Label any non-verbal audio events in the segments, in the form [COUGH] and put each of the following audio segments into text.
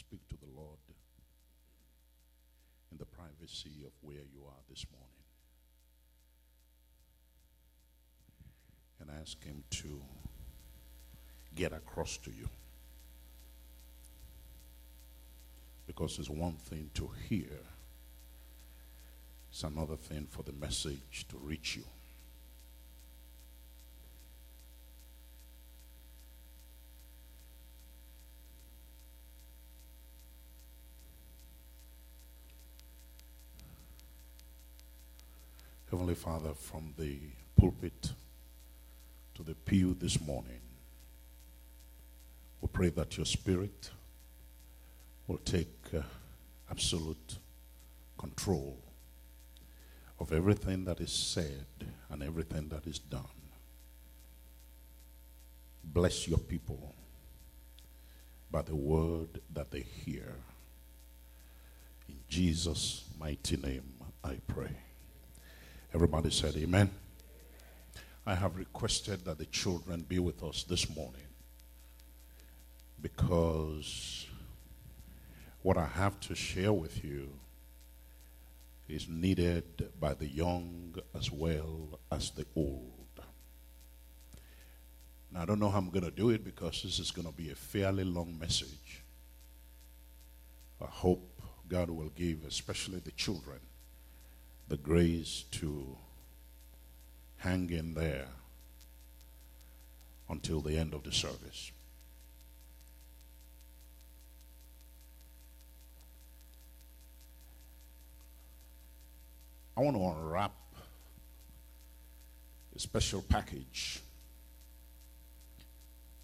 Speak to the Lord in the privacy of where you are this morning. And ask Him to get across to you. Because it's one thing to hear, it's another thing for the message to reach you. Heavenly Father, from the pulpit to the pew this morning, we pray that your spirit will take uh, absolute control of everything that is said and everything that is done. Bless your people by the word that they hear. In Jesus' mighty name, I pray. Everybody said, Amen. I have requested that the children be with us this morning because what I have to share with you is needed by the young as well as the old. Now, I don't know how I'm going to do it because this is going to be a fairly long message. I hope God will give, especially the children, the grace to hang in there until the end of the service. I want to unwrap a special package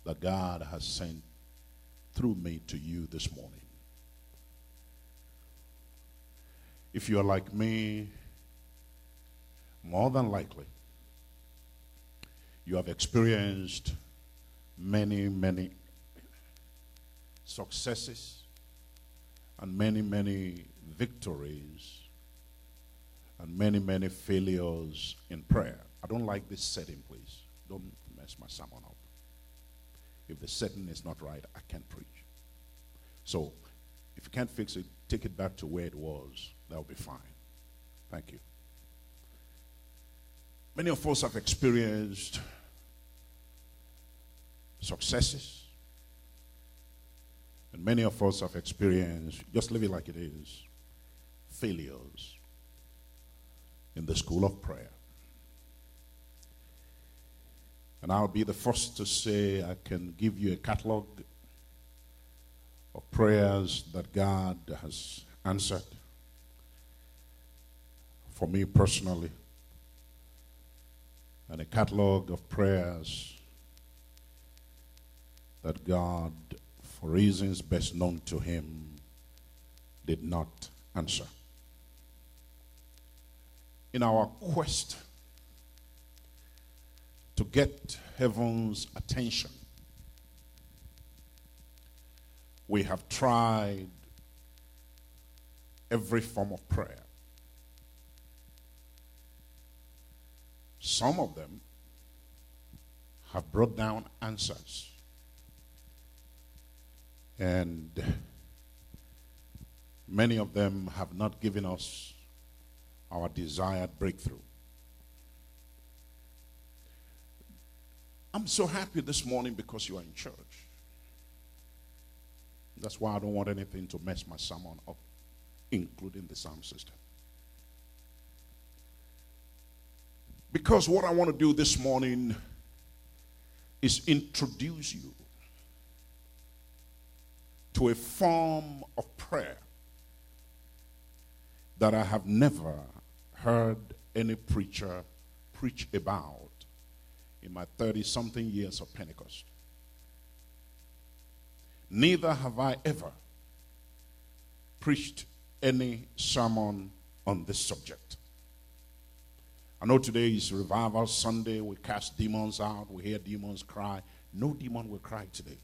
that God has sent through me to you this morning. If you are like me, more than likely, you have experienced many, many successes and many, many victories and many, many failures in prayer. I don't like this setting, please. Don't mess my sermon up. If the setting is not right, I can't preach. So, if you can't fix it, take it back to where it was. That'll be fine. Thank you. Many of us have experienced successes. And many of us have experienced, just leave it like it is, failures in the school of prayer. And I'll be the first to say I can give you a catalog of prayers that God has answered for me personally, and a catalog of prayers that God, for reasons best known to Him, did not answer in our quest to get heaven's attention, we have tried every form of prayer. Some of them have brought down answers. And many of them have not given us our desired breakthrough. I'm so happy this morning because you are in church. That's why I don't want anything to mess my sermon up, including the sound system. Because what I want to do this morning is introduce you to a form of prayer that I have never heard any preacher preach about in my 30 something years of Pentecost. Neither have I ever preached any sermon on this subject. I know today is Revival Sunday. We cast demons out. We hear demons cry. No demon will cry today.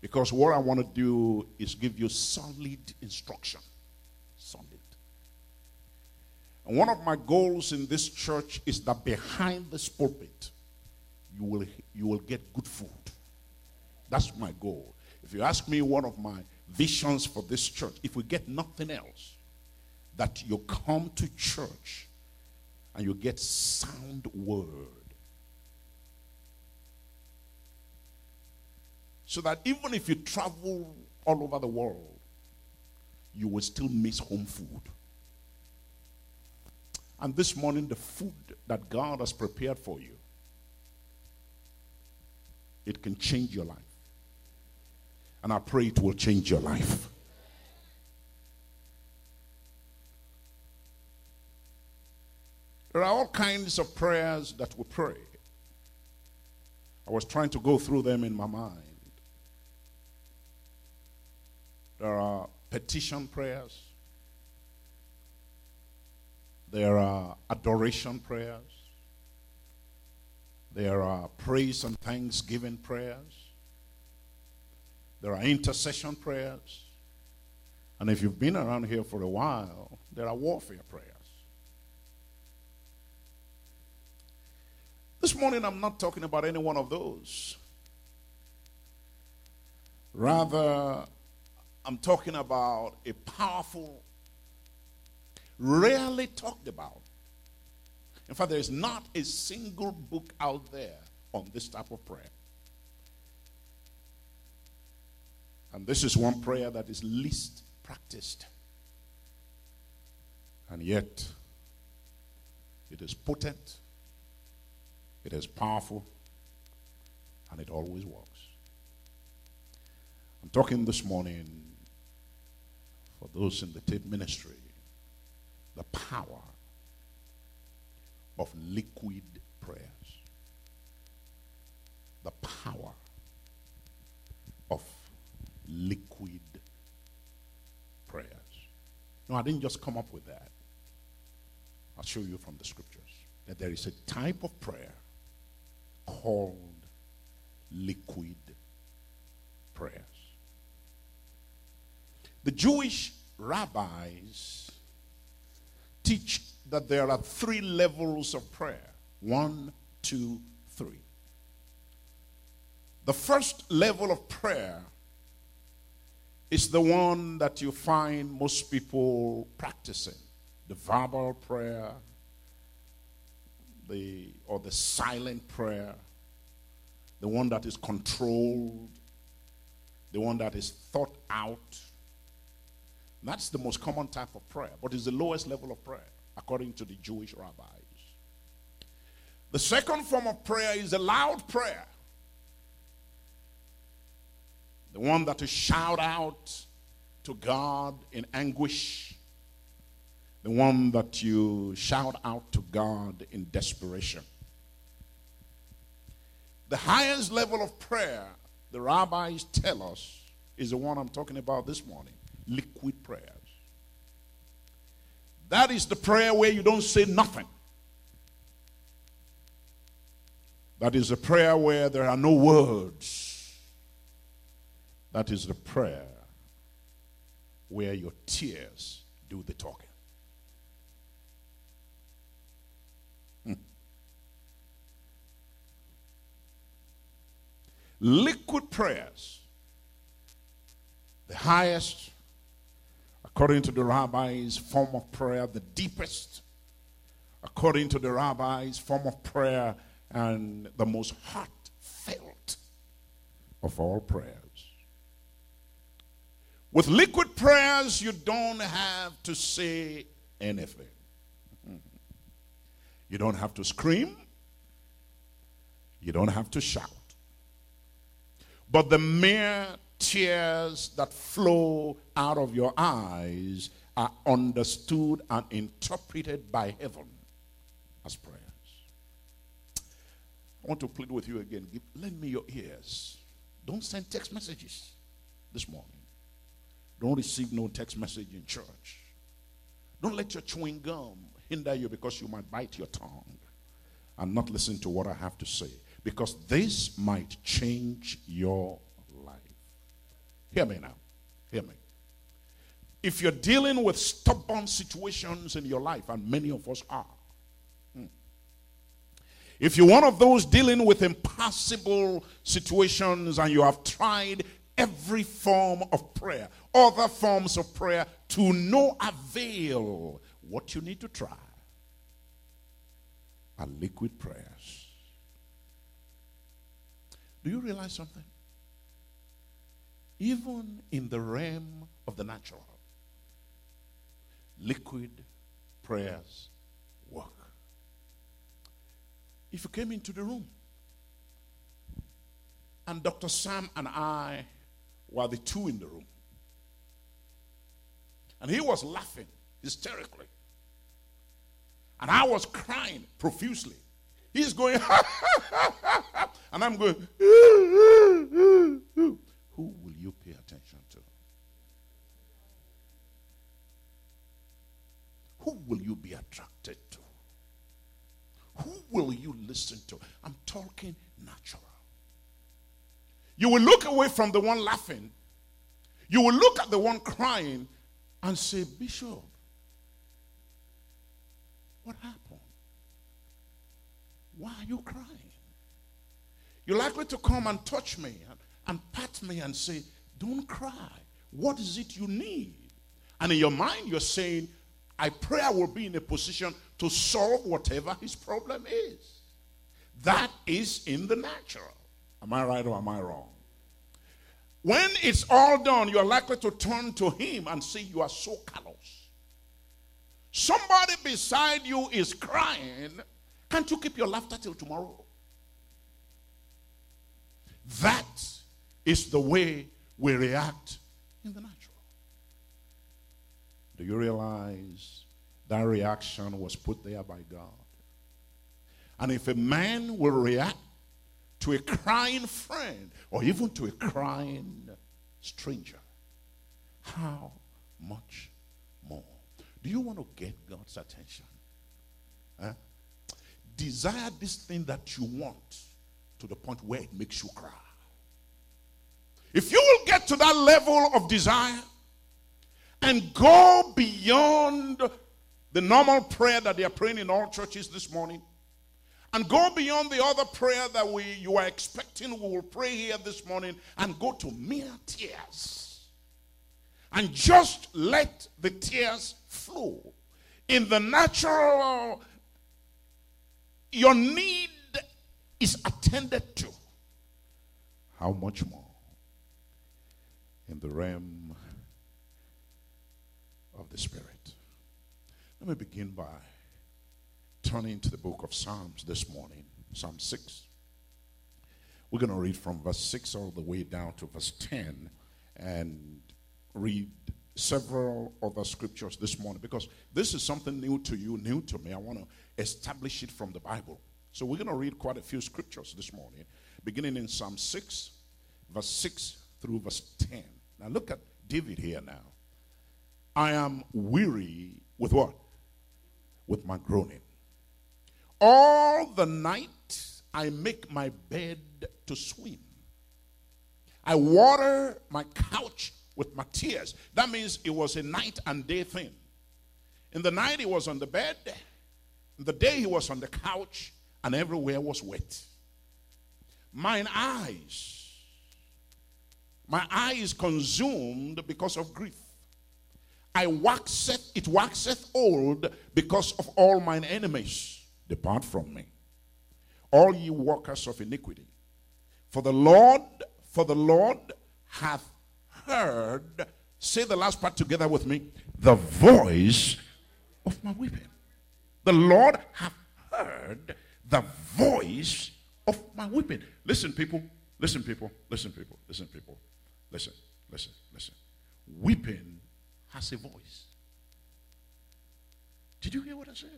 Because what I want to do is give you solid instruction. Solid. And one of my goals in this church is that behind this pulpit, you will, you will get good food. That's my goal. If you ask me one of my visions for this church, if we get nothing else, that you come to church and you get sound word. So that even if you travel all over the world, you will still miss home food. And this morning, the food that God has prepared for you, it can change your life. And I pray it will change your life. There are all kinds of prayers that we pray. I was trying to go through them in my mind. There are petition prayers. There are adoration prayers. There are praise and thanksgiving prayers. There are intercession prayers. And if you've been around here for a while, there are warfare prayers. This morning, I'm not talking about any one of those. Rather, I'm talking about a powerful, rarely talked about. In fact, there is not a single book out there on this type of prayer. And this is one prayer that is least practiced. And yet, it is potent it is powerful and it always works. I'm talking this morning for those in the tape ministry the power of liquid prayers. The power of liquid prayers. No, I didn't just come up with that. I'll show you from the scriptures that there is a type of prayer called liquid prayers. The Jewish rabbis teach that there are three levels of prayer one, two, three. The first level of prayer is the one that you find most people practicing the verbal prayer, the or the silent prayer, the one that is controlled, the one that is thought out. That's the most common type of prayer, but it's the lowest level of prayer, according to the Jewish rabbis. The second form of prayer is a loud prayer. The one that is shout out to God in anguish the one that you shout out to God in desperation. The highest level of prayer, the rabbis tell us, is the one I'm talking about this morning liquid prayers. That is the prayer where you don't say nothing. That is a prayer where there are no words. That is the prayer where your tears do the talking. Liquid prayers, the highest, according to the rabbis, form of prayer, the deepest, according to the rabbis, form of prayer, and the most heartfelt of all prayers. With liquid prayers, you don't have to say anything. You don't have to scream. You don't have to shout. But the mere tears that flow out of your eyes are understood and interpreted by heaven as prayers. I want to plead with you again. Give, lend me your ears. Don't send text messages this morning. Don't receive no text message in church. Don't let your chewing gum hinder you because you might bite your tongue and not listen to what I have to say because this might change your life. Hear me now. Hear me. If you're dealing with stubborn situations in your life, and many of us are, hmm, if you're one of those dealing with impossible situations and you have tried every form of prayer, other forms of prayer to no avail. What you need to try are liquid prayers. Do you realize something? Even in the realm of the natural, liquid prayers work. If you came into the room and Dr. Sam and I were the two in the room, and he was laughing hysterically, and I was crying profusely. He's going, [LAUGHS] and I'm going, [LAUGHS] who will you pay attention to? Who will you be attracted to? Who will you listen to? I'm talking natural. You will look away from the one laughing. You will look at the one crying and say, Bishop, what happened? Why are you crying? You're likely to come and touch me and, and pat me and say, Don't cry. What is it you need? And in your mind, you're saying, I pray I will be in a position to solve whatever his problem is. That is in the natural. Am I right or am I wrong? When it's all done, you're likely to turn to him and say, You are so callous. Somebody beside you is crying. Can't you keep your laughter till tomorrow? That is the way we react in the natural. Do you realize that reaction was put there by God? And if a man will react to a crying friend or even to a crying stranger, how much more? Do you want to get God's attention? Huh? Desire this thing that you want to the point where it makes you cry. If you will get to that level of desire, and go beyond the normal prayer that they are praying in all churches this morning and go beyond the other prayer that we you are expecting we will pray here this morning and go to mere tears and just let the tears flow in the natural your need is attended to how much more in the realm of the Spirit. Let me begin by turning to the book of Psalms this morning, Psalm 6. We're going to read from verse 6 all the way down to verse 10 and read several other scriptures this morning because this is something new to you, new to me. I want to establish it from the Bible. So we're going to read quite a few scriptures this morning, beginning in Psalm 6, verse 6 through verse 10. Now look at David here now. I am weary with what? With my groaning. All the night I make my bed to swim. I water my couch with my tears. That means it was a night and day thing. In the night, he was on the bed. In the day, he was on the couch, and everywhere was wet. Mine eyes, my eyes consumed because of grief. I waxeth, it waxeth old because of all mine enemies. Depart from me, all ye workers of iniquity. For the Lord, for the Lord hath heard, say the last part together with me, the voice of my weeping. The Lord have heard the voice of my weeping. Listen, people, listen, people, listen, people, listen, people, listen, listen, listen. Weeping has a voice. Did you hear what I said?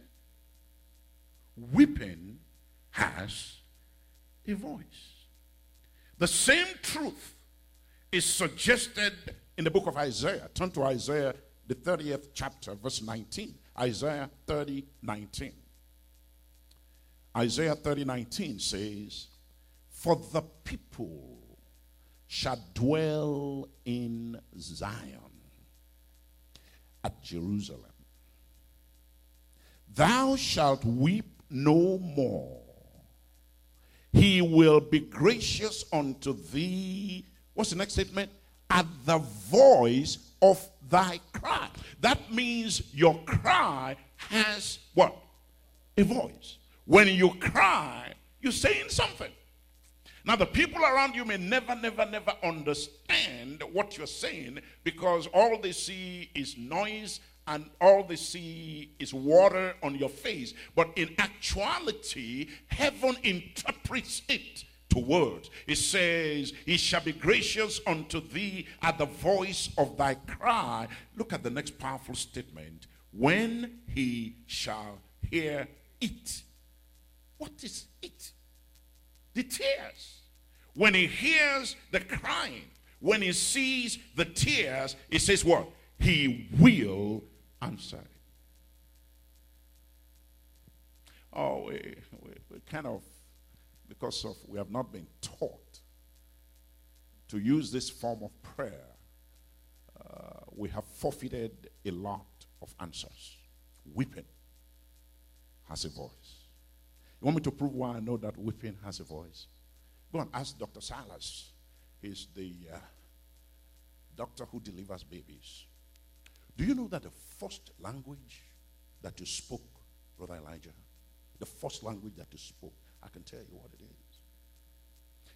Weeping has a voice. The same truth is suggested in the book of Isaiah. Turn to Isaiah, the 30th chapter, verse 19. Isaiah 30, 19. Isaiah 30, 19 says, For the people shall dwell in Zion at Jerusalem. Thou shalt weep no more. He will be gracious unto thee What's the next statement? At the voice of thy cry. That means your cry has what? A voice. When you cry, you're saying something. Now, the people around you may never, never, never understand what you're saying because all they see is noise and all they see is water on your face. But in actuality, heaven interprets it to words. It says, He shall be gracious unto thee at the voice of thy cry. Look at the next powerful statement. When he shall hear it. What is it? The tears. When he hears the crying, when he sees the tears, he says what? He will answer. Oh, we, we, we kind of, because of we have not been taught to use this form of prayer, uh, we have forfeited a lot of answers. Weeping has a voice. You want me to prove why I know that weeping has a voice? Go and ask Dr. Silas. He's the uh, doctor who delivers babies. Do you know that the first language that you spoke, Brother Elijah, the first language that you spoke, I can tell you what it is.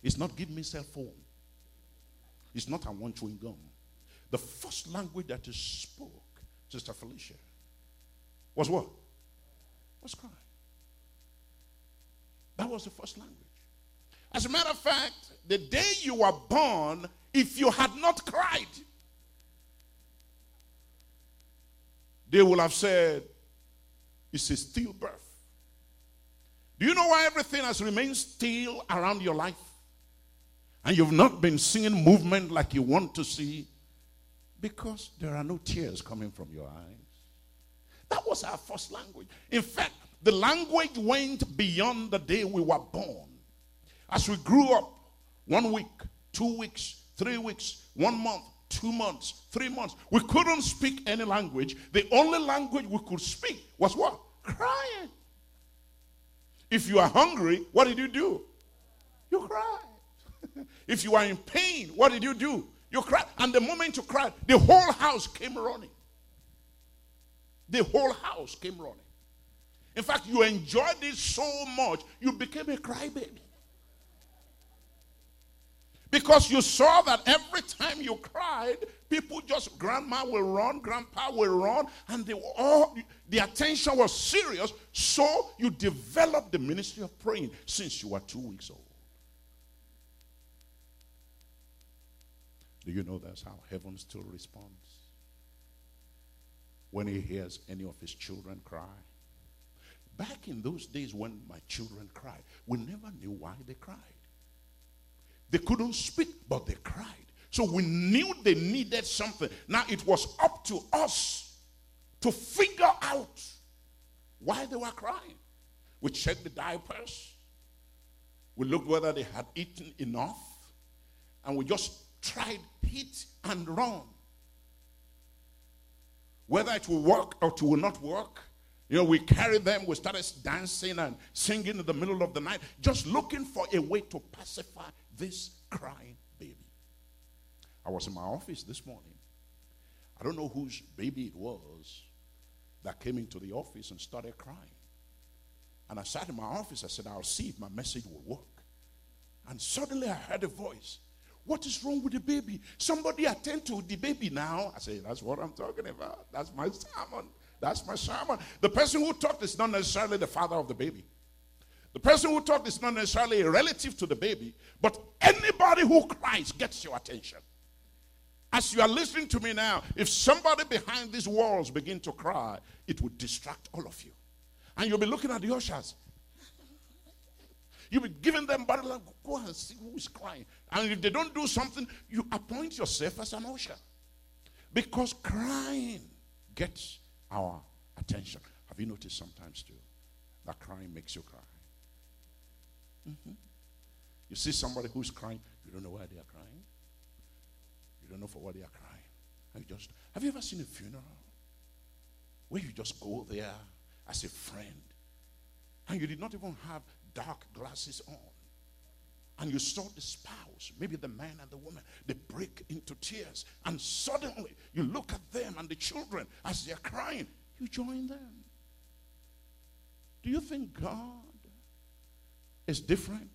It's not give me cell phone. It's not I want chewing gum. The first language that you spoke, Sister Felicia, was what? Was crying. That was the first language. As a matter of fact, the day you were born, if you had not cried, they will have said, It's a stillbirth. Do you know why everything has remained still around your life? And you've not been seeing movement like you want to see? Because there are no tears coming from your eyes. That was our first language. In fact, the language went beyond the day we were born. As we grew up, one week, two weeks, three weeks, one month, two months, three months, we couldn't speak any language. The only language we could speak was what? Crying. If you are hungry, what did you do? You cried. [LAUGHS] if you are in pain, what did you do? You cried. And the moment you cried, the whole house came running. The whole house came running. In fact, you enjoyed it so much, you became a crybaby. Because you saw that every time you cried, people just, grandma will run, grandpa will run, and they were all, the attention was serious. So you developed the ministry of praying since you were two weeks old. Do you know that's how heaven still responds? When he hears any of his children cry. Back in those days when my children cried, we never knew why they cried. They couldn't speak, but they cried. So we knew they needed something. Now it was up to us to figure out why they were crying. We checked the diapers. We looked whether they had eaten enough. And we just tried hit and run. Whether it will work or it will not work. You know, we carried them, we started dancing and singing in the middle of the night, just looking for a way to pacify this crying. I was in my office this morning. I don't know whose baby it was that came into the office and started crying. And I sat in my office. I said, I'll see if my message will work. And suddenly I heard a voice. What is wrong with the baby? Somebody attend to the baby now. I said, That's what I'm talking about. That's my sermon. That's my sermon. The person who talked is not necessarily the father of the baby. The person who talked is not necessarily a relative to the baby, but anybody who cries gets your attention. As you are listening to me now, if somebody behind these walls begin to cry, it would distract all of you. And you'll be looking at the ushers. You'll be giving them body language. Go and see who is crying. And if they don't do something, you appoint yourself as an usher. Because crying gets our attention. Have you noticed sometimes too that crying makes you cry? Mm-hmm. You see somebody who's crying, you don't know why they are crying. You don't know for what they are crying. And you just have you ever seen a funeral where you just go there as a friend and you did not even have dark glasses on? and you saw the spouse, maybe the man and the woman, they break into tears, and suddenly you look at them and the children as they're crying, you join them. Do you think God is different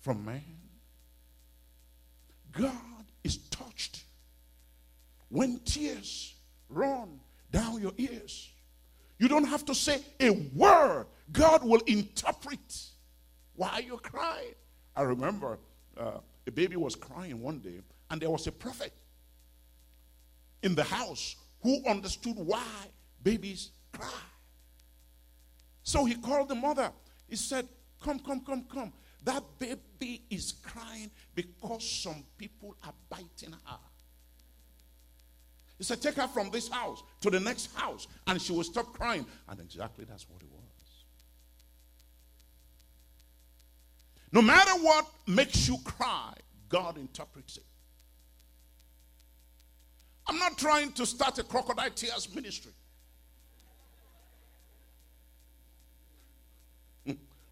from man? God is touched when tears run down your ears. You don't have to say a word. God will interpret why you're crying. I remember uh, a baby was crying one day, and there was a prophet in the house who understood why babies cry. So he called the mother. He said, Come, come, come, come. That baby is crying because some people are biting her. He said, Take her from this house to the next house, and she will stop crying. And exactly that's what it was. No matter what makes you cry, God interprets it. I'm not trying to start a crocodile tears ministry.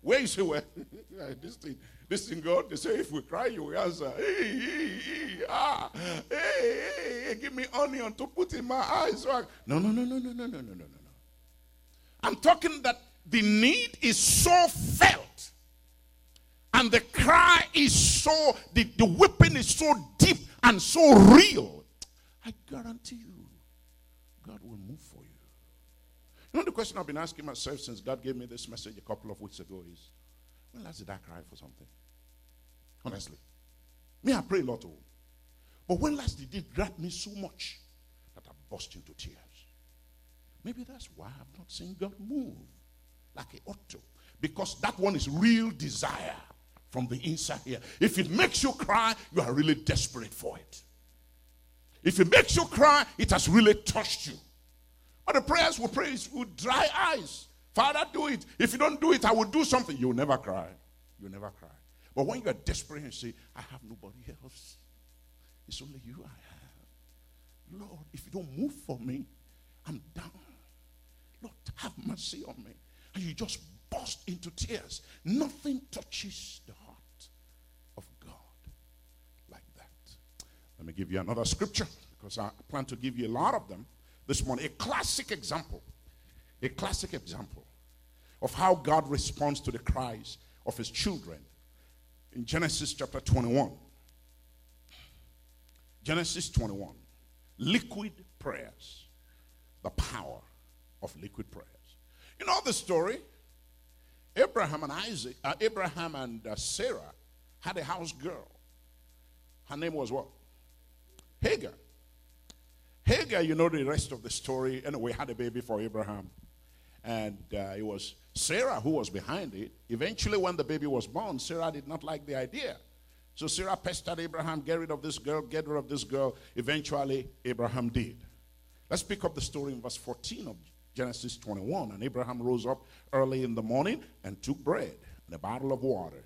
Where you say, well, this thing, this thing, God, they say, if we cry, you will answer, hey, hey, hey, ah, hey, hey, give me onion to put in my eyes. No, no, no, no, no, no, no, no, no, no. I'm talking that the need is so felt and the cry is so, the, the whipping is so deep and so real. I guarantee you, God will move for you. Know, the question I've been asking myself since God gave me this message a couple of weeks ago is when last did I cry for something? Honestly. Me, I pray a lot. Oh. But when last did it grab me so much that I burst into tears? Maybe that's why I've not seen God move like he ought to. Because that one is real desire from the inside here. If it makes you cry, you are really desperate for it. If it makes you cry, it has really touched you. But the prayers we pray is with dry eyes. Father, do it. If you don't do it, I will do something. You'll never cry. You'll never cry. But when you are desperate and say, I have nobody else, it's only you I have. Lord, if you don't move for me, I'm down. Lord, have mercy on me. And you just burst into tears. Nothing touches the heart of God like that. Let me give you another scripture because I plan to give you a lot of them this morning. A classic example, a classic example of how God responds to the cries of his children in Genesis chapter 21. Genesis 21. Liquid prayers. The power of liquid prayers. You know the story? Abraham and Isaac, uh, Abraham and uh, Sarah had a house girl. Her name was what? Hagar. Hagar, you know the rest of the story. Anyway, had a baby for Abraham. And uh, it was Sarah who was behind it. Eventually, when the baby was born, Sarah did not like the idea. So Sarah pestered Abraham, get rid of this girl, get rid of this girl. Eventually, Abraham did. Let's pick up the story in verse 14 of Genesis 21. And Abraham rose up early in the morning and took bread and a bottle of water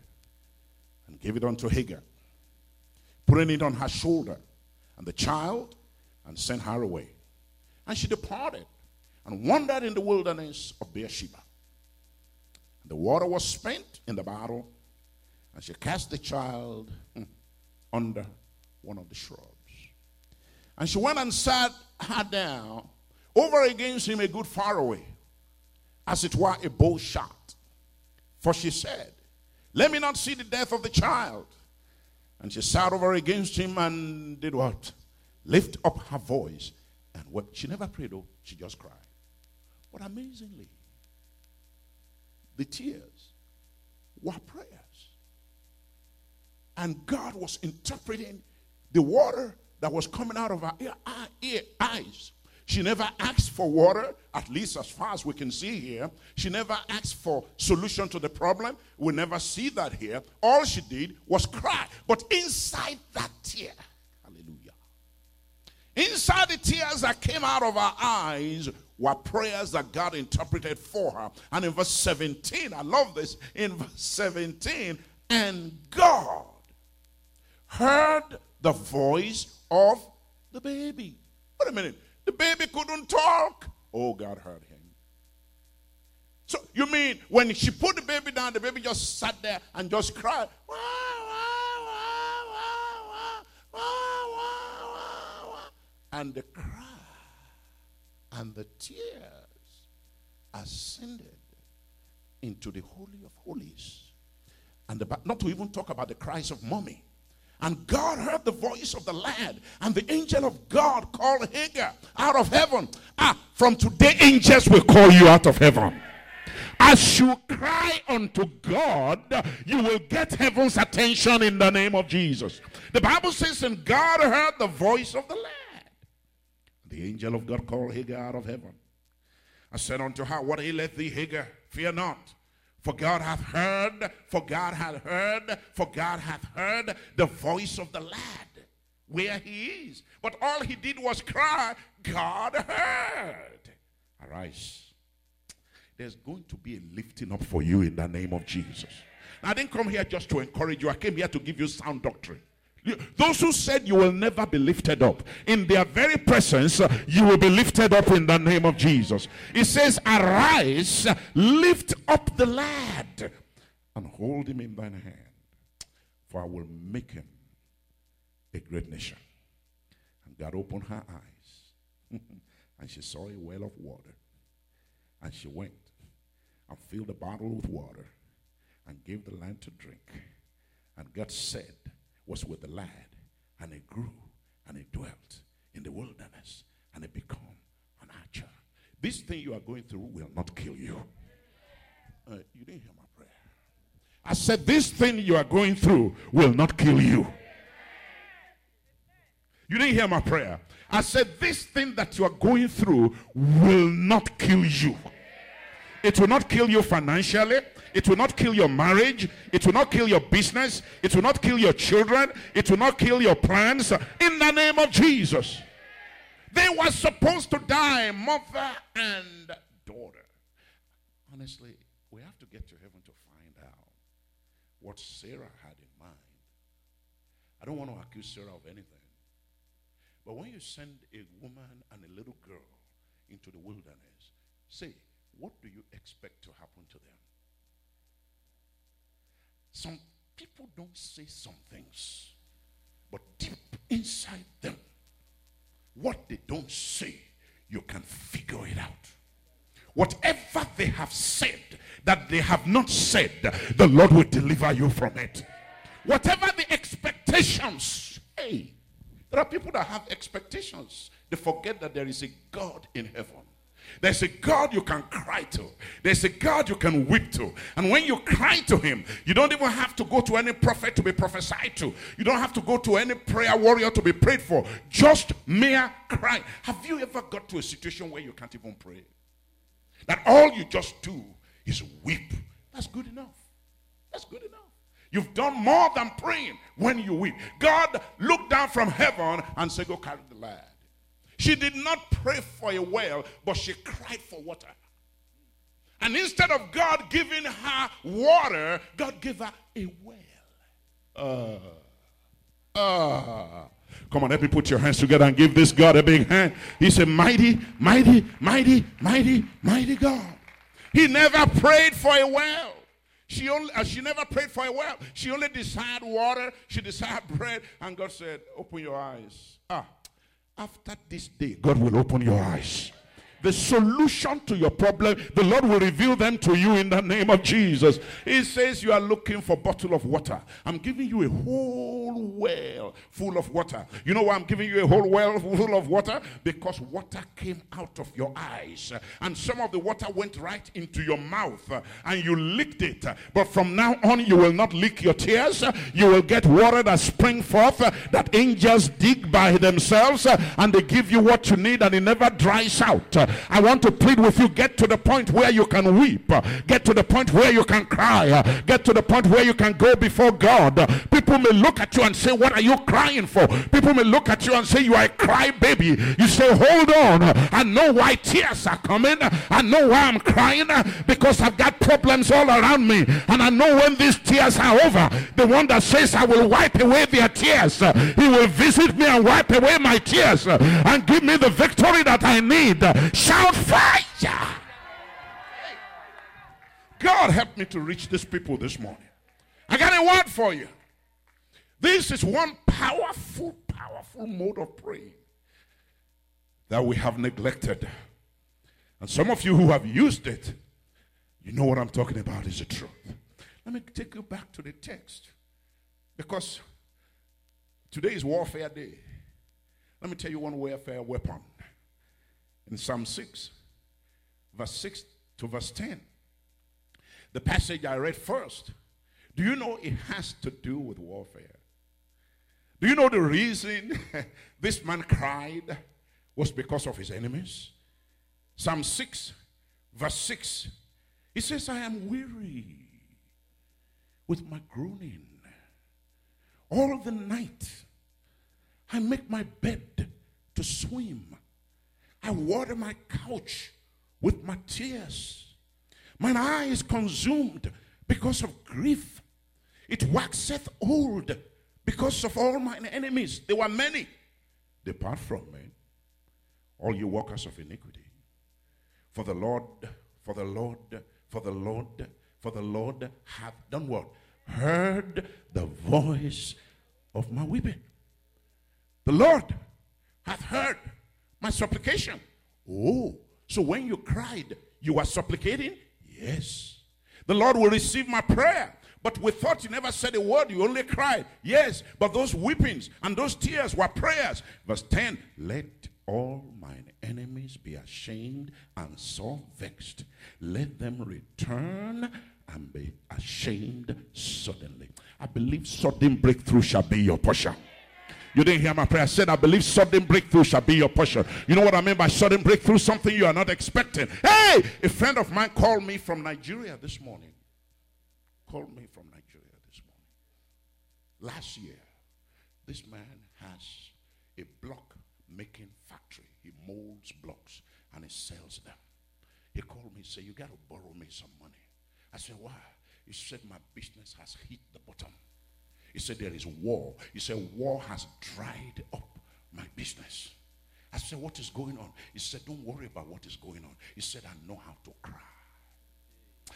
and gave it unto Hagar, putting it on her shoulder and the child and sent her away. And she departed and wandered in the wilderness of Beersheba. And the water was spent in the bottle, and she cast the child hmm, under one of the shrubs. And she went and sat her down over against him a good far away, as it were a bow shot. For she said, Let me not see the death of the child. And she sat over against him and did what? Lift up her voice and wept. She never prayed, though, she just cried. But amazingly, the tears were prayers. And God was interpreting the water that was coming out of her ear, ear, eyes she never asked for water, at least as far as we can see here. She never asked for solution to the problem. We never see that here. All she did was cry. But inside that tear. Inside the tears that came out of her eyes were prayers that God interpreted for her. And in verse 17, I love this. In verse 17, and God heard the voice of the baby. Wait a minute. The baby couldn't talk. Oh, God heard him. So you mean when she put the baby down, the baby just sat there and just cried? And the cry and the tears ascended into the Holy of Holies. And the, not to even talk about the cries of mommy. And God heard the voice of the lad, and the angel of God called Hagar out of heaven. Ah, from today, angels will call you out of heaven. As you cry unto God, you will get heaven's attention in the name of Jesus. The Bible says, and God heard the voice of the. The angel of God called Hagar out of heaven. I said unto her, What aileth thee, Hagar? Fear not. For God hath heard, for God hath heard, for God hath heard the voice of the lad where he is. But all he did was cry, God heard. Arise. There's going to be a lifting up for you in the name of Jesus. I didn't come here just to encourage you, I came here to give you sound doctrine. Those who said you will never be lifted up, in their very presence, uh, you will be lifted up in the name of Jesus. It says, Arise, lift up the lad, and hold him in thine hand, for I will make him a great nation. And God opened her eyes, [LAUGHS] and she saw a well of water. And she went and filled a bottle with water and gave the lad to drink. And God said, was with the lad, and he grew and he dwelt in the wilderness and he became an archer. This thing you are going through will not kill you. Uh, you didn't hear my prayer. I said, This thing you are going through will not kill you. You didn't hear my prayer. I said, This thing that you are going through will not kill you. It will not kill you financially. It will not kill your marriage. It will not kill your business. It will not kill your children. It will not kill your plans. In the name of Jesus. They were supposed to die, mother and daughter. Honestly, we have to get to heaven to find out what Sarah had in mind. I don't want to accuse Sarah of anything. But when you send a woman and a little girl into the wilderness, say, what do you expect to happen to them? Some people don't say some things, but deep inside them, what they don't say, you can figure it out. Whatever they have said that they have not said, the Lord will deliver you from it. Whatever the expectations, hey, there are people that have expectations. They forget that there is a God in heaven. There's a God you can cry to. There's a God you can weep to. And when you cry to Him, you don't even have to go to any prophet to be prophesied to. You don't have to go to any prayer warrior to be prayed for. Just mere cry. Have you ever got to a situation where you can't even pray? That all you just do is weep. That's good enough. That's good enough. You've done more than praying when you weep. God looked down from heaven and said, Go carry the lad. She did not pray for a well, but she cried for water. And instead of God giving her water, God gave her a well. Uh, uh. Come on, let me put your hands together and give this God a big hand. He's a mighty, mighty, mighty, mighty, mighty God. He never prayed for a well. She only uh, she never prayed for a well. She only desired water. She desired bread. And God said, Open your eyes. Ah, after this day, God will open your eyes the solution to your problem, the Lord will reveal them to you in the name of Jesus. He says you are looking for a bottle of water. I'm giving you a whole well full of water. You know why I'm giving you a whole well full of water? Because water came out of your eyes. And some of the water went right into your mouth and you licked it. But from now on, you will not lick your tears. You will get water that spring forth that angels dig by themselves and they give you what you need and it never dries out. I want to plead with you get to the point where you can weep, get to the point where you can cry, get to the point where you can go before God. People may look at you and say, What are you crying for? People may look at you and say, You are a cry baby. You say, Hold on. I know why tears are coming. I know why I'm crying because I've got problems all around me. And I know when these tears are over, the one that says, I will wipe away their tears, he will visit me and wipe away my tears and give me the victory that I need. Shout fire! God help me to reach these people this morning. I got a word for you. This is one powerful, powerful mode of praying that we have neglected. And some of you who have used it, you know what I'm talking about is the truth. Let me take you back to the text because today is warfare day. Let me tell you one warfare weapon. In Psalm 6, verse 6 to verse 10, the passage I read first, do you know it has to do with warfare? Do you know the reason [LAUGHS] this man cried was because of his enemies? Psalm 6, verse 6, he says, I am weary with my groaning. All the night, I make my bed to swim. I water my couch with my tears. Mine eye is consumed because of grief. It waxeth old because of all mine enemies. There were many. Depart from me, all you workers of iniquity. For the Lord, for the Lord, for the Lord, for the Lord hath done what? Heard the voice of my weeping. The Lord hath heard my supplication. Oh, so when you cried, you were supplicating? Yes. The Lord will receive my prayer. But we thought you never said a word, you only cried. Yes, but those weepings and those tears were prayers. Verse 10 Let all mine enemies be ashamed and so vexed. Let them return and be ashamed suddenly. I believe sudden breakthrough shall be your portion. You didn't hear my prayer. I said, I believe sudden breakthrough shall be your portion. You know what I mean by sudden breakthrough? Something you are not expecting. Hey, a friend of mine called me from Nigeria this morning called me from Nigeria this morning. Last year, this man has a block making factory. He molds blocks and he sells them. He called me and said, You got to borrow me some money. I said, Why? He said, My business has hit the bottom. He said, There is war. He said, War has dried up my business. I said, What is going on? He said, Don't worry about what is going on. He said, I know how to cry.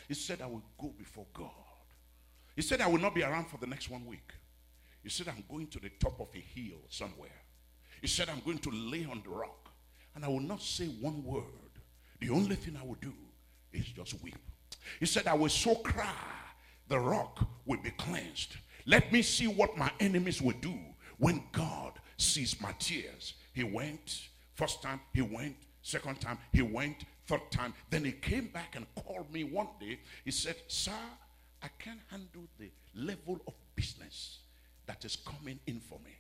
He said, I will go before God. He said, I will not be around for the next one week. He said, I'm going to the top of a hill somewhere. He said, I'm going to lay on the rock and I will not say one word. The only thing I will do is just weep. He said, I will so cry, the rock will be cleansed. Let me see what my enemies will do when God sees my tears. He went, first time, he went, second time, he went, third time. Then he came back and called me one day. He said, Sir, I can't handle the level of business that is coming in for me.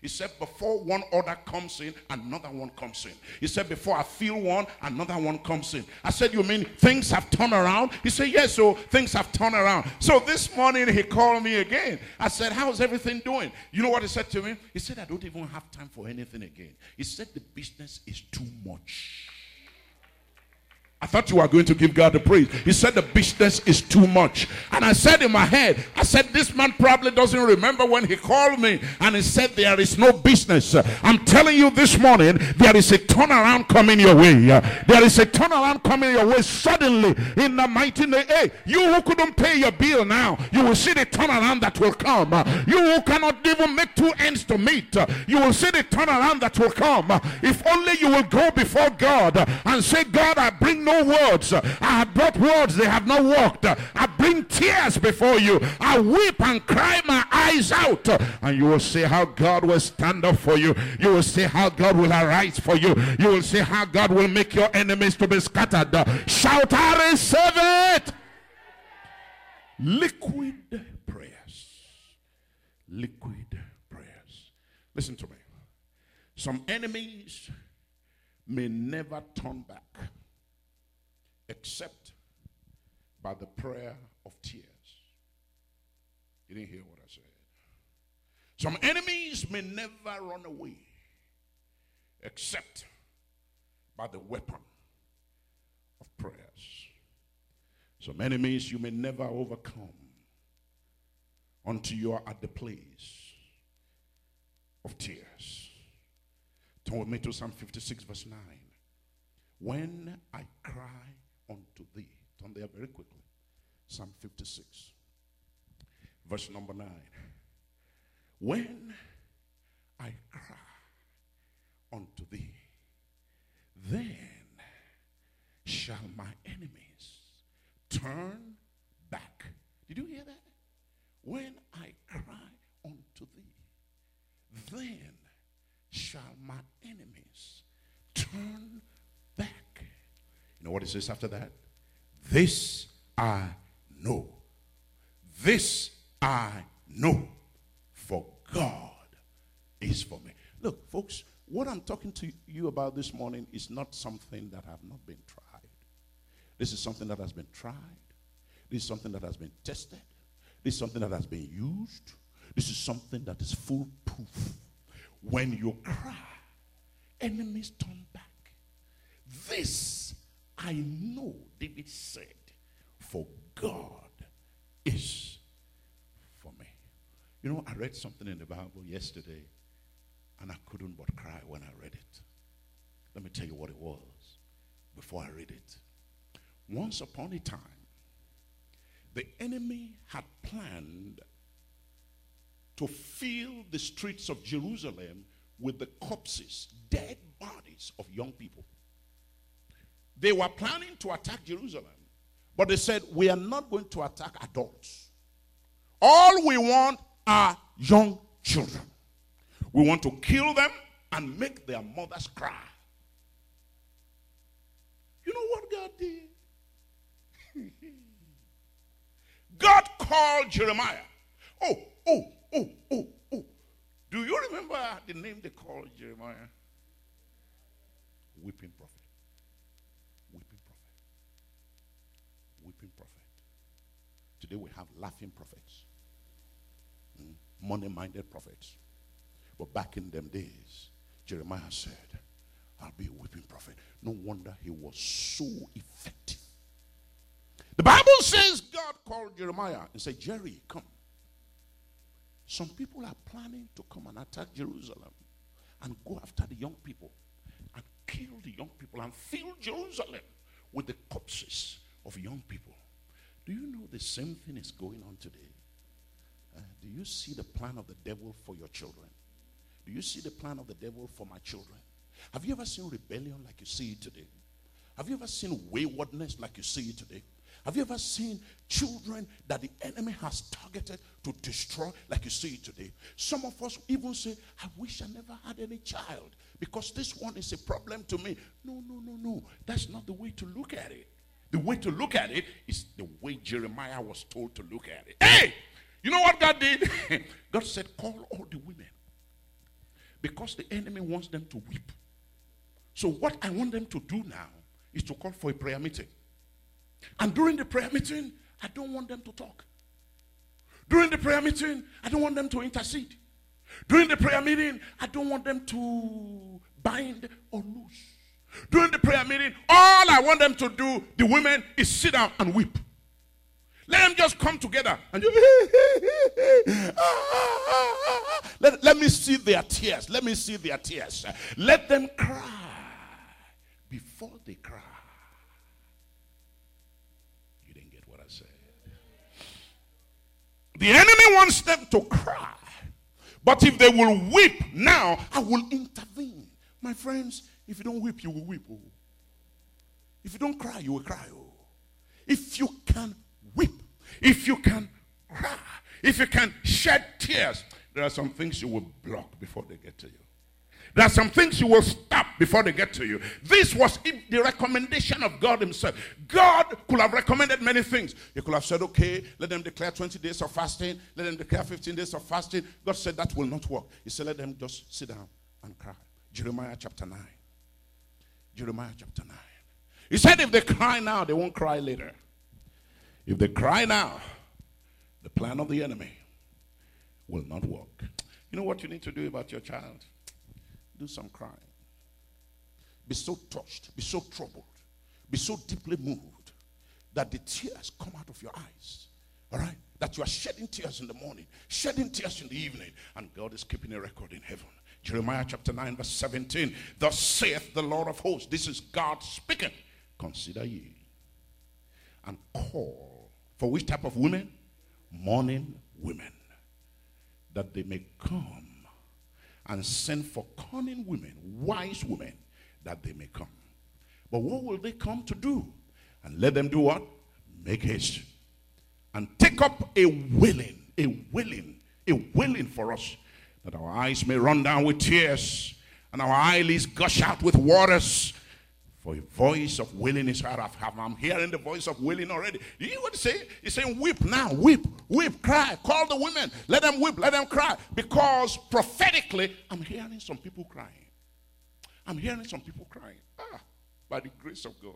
He said, before one order comes in, another one comes in. He said, before I feel one, another one comes in. I said, you mean things have turned around? He said, yes, so things have turned around. So this morning he called me again. I said, how's everything doing? You know what he said to me? He said, I don't even have time for anything again. He said, the business is too much. I thought you were going to give God the praise. He said the business is too much. And I said in my head, I said, this man probably doesn't remember when he called me and he said there is no business. I'm telling you this morning, there is a turnaround coming your way. There is a turnaround coming your way suddenly in the mighty name. Hey, you who couldn't pay your bill now, you will see the turnaround that will come. You who cannot even make two ends to meet, you will see the turnaround that will come. If only you will go before God and say, God, I bring no no words. I have brought words, they have not worked. I bring tears before you. I weep and cry my eyes out. And you will see how God will stand up for you. You will see how God will arise for you. You will see how God will make your enemies to be scattered. Shout, I receive it. Liquid prayers. Liquid prayers. Listen to me. Some enemies may never turn back except by the prayer of tears. You didn't hear what I said. Some enemies may never run away except by the weapon of prayers. Some enemies you may never overcome until you are at the place of tears. Turn with me to Psalm 56, verse 9. When I cry unto thee. Turn there very quickly. Psalm 56, verse number 9. When I cry unto thee, then shall my enemies turn back. Did you hear that? When I cry unto thee, then shall my enemies turn. You know what it says after that? This I know. This I know. For God is for me. Look, folks, what I'm talking to you about this morning is not something that have not been tried. This is something that has been tried. This is something that has been tested. This is something that has been used. This is something that is foolproof. When you cry, enemies turn back. This I know, David said, for God is for me. You know, I read something in the Bible yesterday and I couldn't but cry when I read it. Let me tell you what it was before I read it. Once upon a time, the enemy had planned to fill the streets of Jerusalem with the corpses, dead bodies of young people. They were planning to attack Jerusalem, but they said, We are not going to attack adults. All we want are young children. We want to kill them and make their mothers cry. You know what God did? [LAUGHS] God called Jeremiah. Oh, oh, oh, oh, oh. Do you remember the name they called Jeremiah? Weeping prophet. Weeping prophet. Weeping prophet. Today we have laughing prophets, mm, money minded prophets. But back in them days, Jeremiah said, I'll be a weeping prophet. No wonder he was so effective. The Bible says God called Jeremiah and said, Jerry, come. Some people are planning to come and attack Jerusalem and go after the young people and kill the young people and fill Jerusalem with the corpses of young people. Do you know the same thing is going on today? Uh, do you see the plan of the devil for your children? Do you see the plan of the devil for my children? Have you ever seen rebellion like you see it today? Have you ever seen waywardness like you see it today? Have you ever seen children that the enemy has targeted to destroy like you see it today? Some of us even say, I wish I never had any child because this one is a problem to me. No, no, no, no. That's not the way to look at it. The way to look at it is the way Jeremiah was told to look at it. Hey, you know what God did? [LAUGHS] God said, Call all the women because the enemy wants them to weep. So, what I want them to do now is to call for a prayer meeting. And during the prayer meeting, I don't want them to talk. During the prayer meeting, I don't want them to intercede. During the prayer meeting, I don't want them to bind or loose. During the prayer meeting, all I want them to do, the women, is sit down and weep. Let them just come together and [LAUGHS] let, let me see their tears. Let me see their tears. Let them cry before they cry. You didn't get what I said. The enemy wants them to cry. But if they will weep now, I will intervene. My friends, if you don't weep, you will weep. Oh. If you don't cry, you will cry. Oh. If you can weep, if you can cry, if you can shed tears, there are some things you will block before they get to you. There are some things you will stop before they get to you. This was the recommendation of God Himself. God could have recommended many things. He could have said, okay, let them declare 20 days of fasting, let them declare 15 days of fasting. God said that will not work. He said, let them just sit down and cry. Jeremiah chapter 9. Jeremiah chapter 9. He said, if they cry now, they won't cry later. If they cry now, the plan of the enemy will not work. You know what you need to do about your child? do some crying. Be so touched, be so troubled, be so deeply moved that the tears come out of your eyes. All right? That you are shedding tears in the morning, shedding tears in the evening, and God is keeping a record in heaven. Jeremiah chapter 9, verse 17. Thus saith the Lord of hosts. This is God speaking. Consider ye and call For which type of women? Mourning women. That they may come and send for cunning women, wise women, that they may come. But what will they come to do? And let them do what? Make haste. And take up a willing, a willing, a willing for us, that our eyes may run down with tears and our eyelids gush out with waters for a voice of heard. I'm hearing the voice of wailing already. You hear what? He's saying, Weep now, weep, weep, cry. Call the women. Let them weep, let them cry. Because prophetically, I'm hearing some people crying. I'm hearing some people crying. Ah, by the grace of God.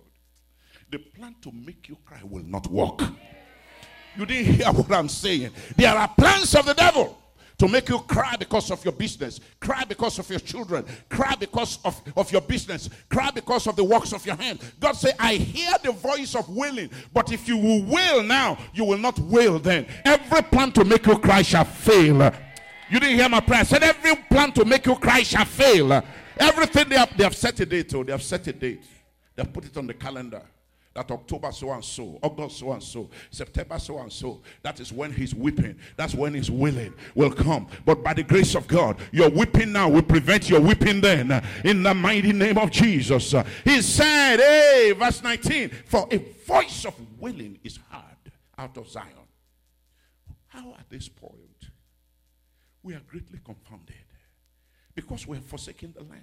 The plan to make you cry will not work. You didn't hear what I'm saying. There are plans of the devil to make you cry because of your business, cry because of your children, cry because of, of your business, cry because of the works of your hand. God said, I hear the voice of wailing, but if you will now, you will not wail then. Every plan to make you cry shall fail. You didn't hear my prayer. I said, Every plan to make you cry shall fail. Everything they have, they have set a date, oh, they have set a date. They have put it on the calendar that October so and so, August so and so, September so and so. That is when he's weeping. That's when he's willing will come. But by the grace of God, your weeping now will prevent your weeping then. In the mighty name of Jesus. He said, hey, verse 19, for a voice of willing is heard out of Zion. How at this point We are greatly confounded because we have forsaken the land,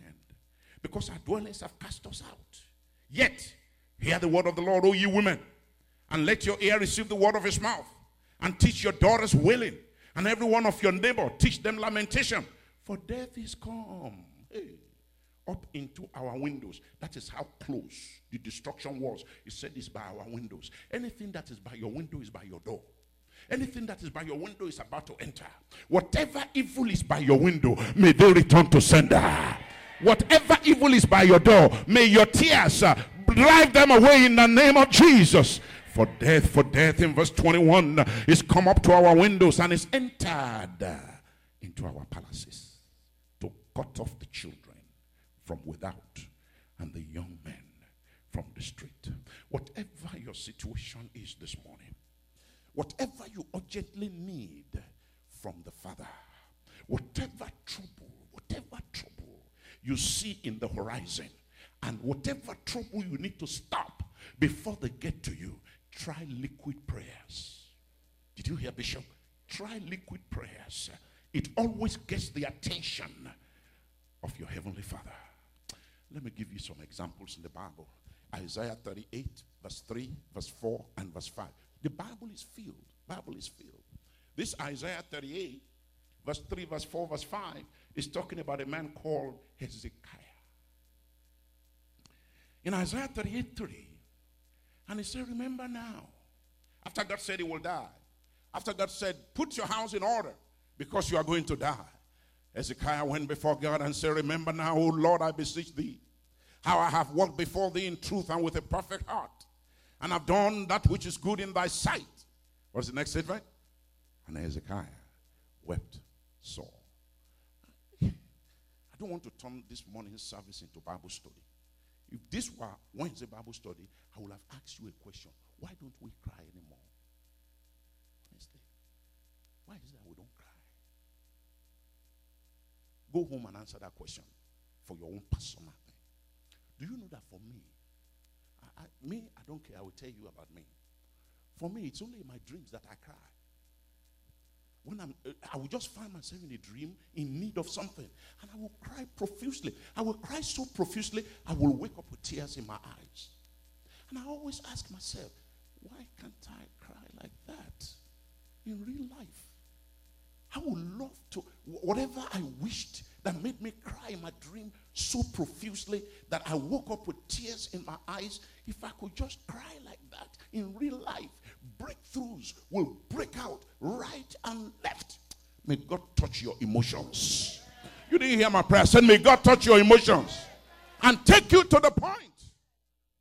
because our dwellings have cast us out. Yet, Hear the word of the Lord, O ye women, and let your ear receive the word of his mouth, and teach your daughters wailing, and every one of your neighbor teach them lamentation, for death is come. Up into our windows. That is how close the destruction was. He said it's by our windows. Anything that is by your window is by your door. Anything that is by your window is about to enter. Whatever evil is by your window, may they return to sender. Whatever evil is by your door, may your tears uh, drive them away in the name of Jesus. For death, for death in verse 21 is come up to our windows and is entered into our palaces to cut off the children from without and the young men from the street. Whatever your situation is this morning, whatever you urgently need from the Father, whatever trouble, whatever trouble you see in the horizon, and whatever trouble you need to stop before they get to you, try liquid prayers. Did you hear, Bishop? Try liquid prayers. It always gets the attention of your Heavenly Father. Let me give you some examples in the Bible. Isaiah 38, verse 3, verse 4, and verse 5. The Bible is filled. Bible is filled. This Isaiah 38, verse 3, verse 4, verse 5 is talking about a man called Hezekiah in Isaiah 38 3. And he said, Remember now. After God said he will die. After God said, Put your house in order because you are going to die. Hezekiah went before God and said, Remember now, O Lord, I beseech thee, how I have walked before thee in truth and with a perfect heart, and have done that which is good in thy sight. What's the next statement? And Hezekiah wept sore. I don't want to turn this morning's service into Bible study. If this were Wednesday Bible study, I would have asked you a question. Why don't we cry anymore? Honestly. Why is it that we don't cry? Go home and answer that question for your own personal thing. Do you know that for me, I, I, me, I don't care. I will tell you about me. For me, it's only in my dreams that I cry when I'm, I will just find myself in a dream in need of something. And I will cry profusely. I will cry so profusely, I will wake up with tears in my eyes. And I always ask myself, why can't I cry like that in real life? I would love to, whatever I wished that made me cry in my dream so profusely that I woke up with tears in my eyes, if I could just cry like that in real life, breakthroughs will break out right and left. May God touch your emotions. You didn't hear my prayer. Said, May God touch your emotions and take you to the point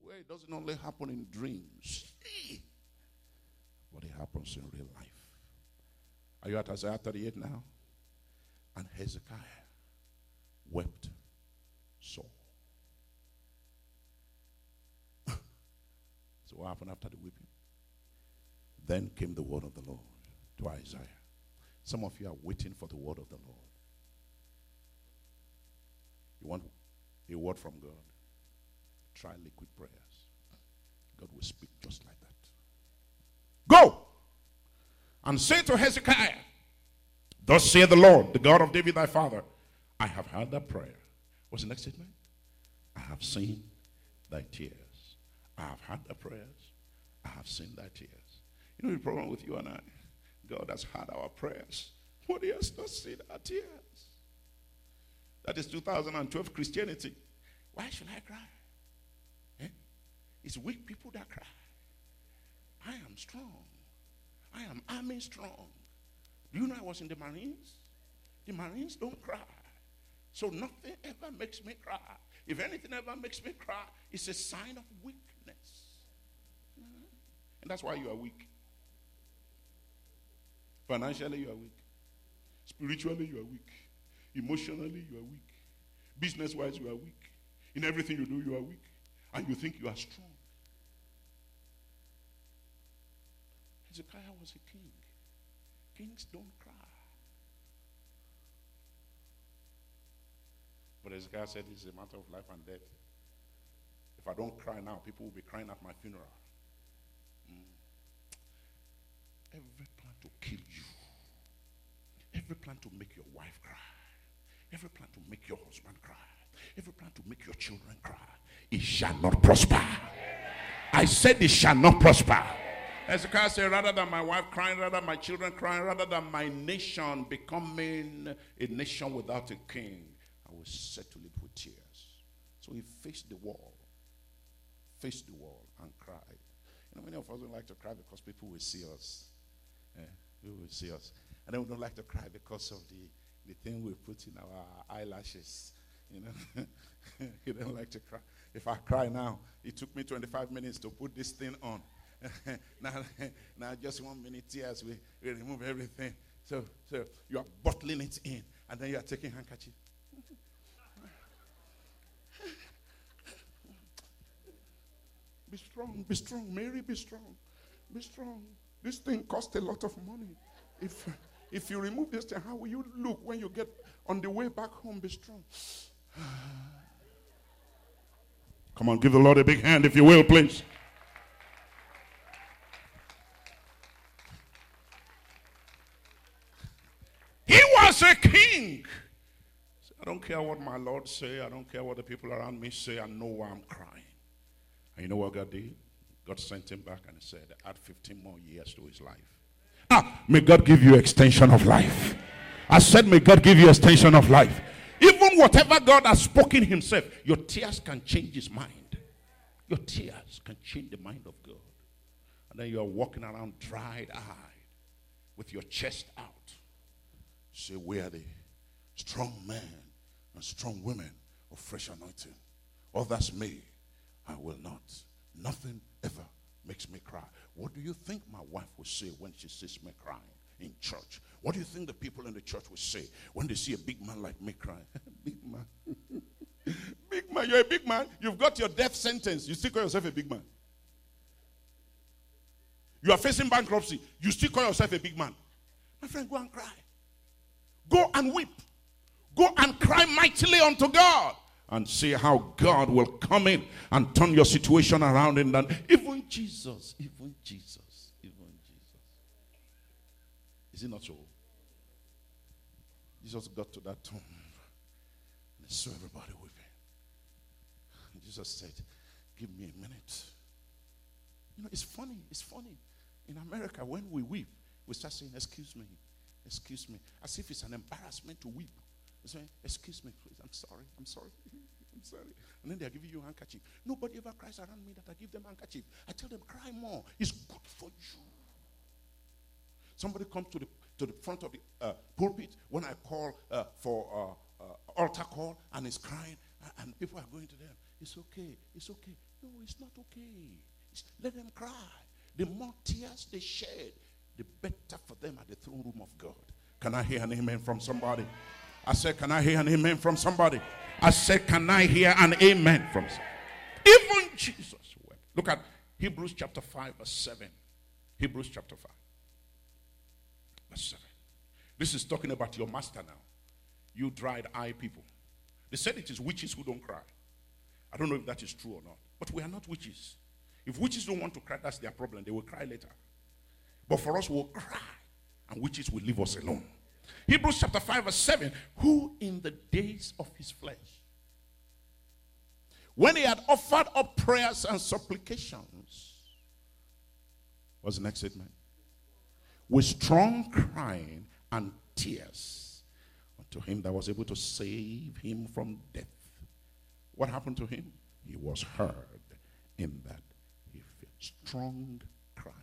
where it doesn't only happen in dreams, but it happens in real life. Are you at Isaiah 38 now? And Hezekiah wept sore. [LAUGHS] so what happened after the weeping? Then came the word of the Lord to Isaiah. Some of you are waiting for the word of the Lord. You want a word from God? Try liquid prayers. God will speak just like that. Go and say to Hezekiah, Thus saith the Lord, the God of David thy father, I have heard that prayer. What's the next statement? I have seen thy tears. I have heard the prayers. I have seen thy tears. You know the problem with you and I? God has heard our prayers, but He has not seen our tears. That is 2012 Christianity. Why should I cry? Eh? It's weak people that cry. I am strong. I am army strong. Do you know I was in the Marines? The Marines don't cry. So nothing ever makes me cry. If anything ever makes me cry, it's a sign of weakness. And that's why you are weak. Financially, you are weak. Spiritually, you are weak. Emotionally, you are weak. Business wise, you are weak. In everything you do, you are weak. And you think you are strong. Hezekiah was a king. Kings don't cry. But Hezekiah said, is a matter of life and death. If I don't cry now, people will be crying at my funeral. Mm. Every to kill you, every plan to make your wife cry, every plan to make your husband cry, every plan to make your children cry, it shall not prosper. I said it shall not prosper. Hezekiah said, rather than my wife crying, rather than my children crying, rather than my nation becoming a nation without a king, I will settle it with tears. So he faced the wall, faced the wall, and cried. You know, many of us don't like to cry because people will see us. Yeah, people will see us. And then we don't like to cry because of the, the thing we put in our eyelashes. You know, [LAUGHS] you don't like to cry. If I cry now, it took me 25 minutes to put this thing on. [LAUGHS] now, [LAUGHS] now just one minute tears, we, we remove everything. So, so you are bottling it in, and then you are taking handkerchief. be strong, be strong, Mary, be strong, be strong. This thing costs a lot of money. If if you remove this thing, how will you look when you get on the way back home? Be strong. [SIGHS] Come on, give the Lord a big hand if you will, please. He was a king. I don't care what my Lord say. I don't care what the people around me say. I know why I'm crying. And you know what God did? God sent him back and he said, add 15 more years to his life. Ah, may God give you extension of life. I said, may God give you extension of life. Even whatever God has spoken himself, your tears can change his mind. Your tears can change the mind of God. And then you are walking around dried eyed with your chest out. Say, we are the strong men and strong women of fresh anointing. Others may, I will not. Nothing ever makes me cry. What do you think my wife will say when she sees me crying in church? What do you think the people in the church will say when they see a big man like me crying? [LAUGHS] big man. [LAUGHS] big man, you're a big man. You've got your death sentence. You still call yourself a big man. You are facing bankruptcy. You still call yourself a big man. My friend, go and cry. Go and weep. Go and cry mightily unto God and see how God will come in and turn your situation around in that. Even Jesus, even Jesus, even Jesus. Is it not so? Jesus got to that tomb and saw everybody weeping. Jesus said, Give me a minute. You know, it's funny. It's funny. In America, when we weep, we start saying, Excuse me, excuse me, as if it's an embarrassment to weep. They Excuse me, please. I'm sorry. I'm sorry. [LAUGHS] I'm sorry. And then they're giving you a handkerchief. Nobody ever cries around me that I give them handkerchief. I tell them, cry more. It's good for you. Somebody comes to the to the front of the uh, pulpit when I call uh, for uh, uh altar call and is crying, and people are going to them. It's okay. It's okay. No, it's not okay. It's, let them cry. The more tears they shed, the better for them at the throne room of God. Can I hear an amen from somebody? I said, Can I hear an amen from somebody? I said, Can I hear an amen from somebody? Even Jesus wept. Look at Hebrews chapter 5, verse 7. Hebrews chapter 5, verse 7. This is talking about your master now. You dried eye people. They said it is witches who don't cry. I don't know if that is true or not. But we are not witches. If witches don't want to cry, that's their problem. They will cry later. But for us, we'll cry. And witches will leave us alone. Hebrews chapter 5, verse 7 Who in the days of his flesh, when he had offered up prayers and supplications, what's the next statement? With strong crying and tears unto him that was able to save him from death. What happened to him? He was heard in that he felt strong crying.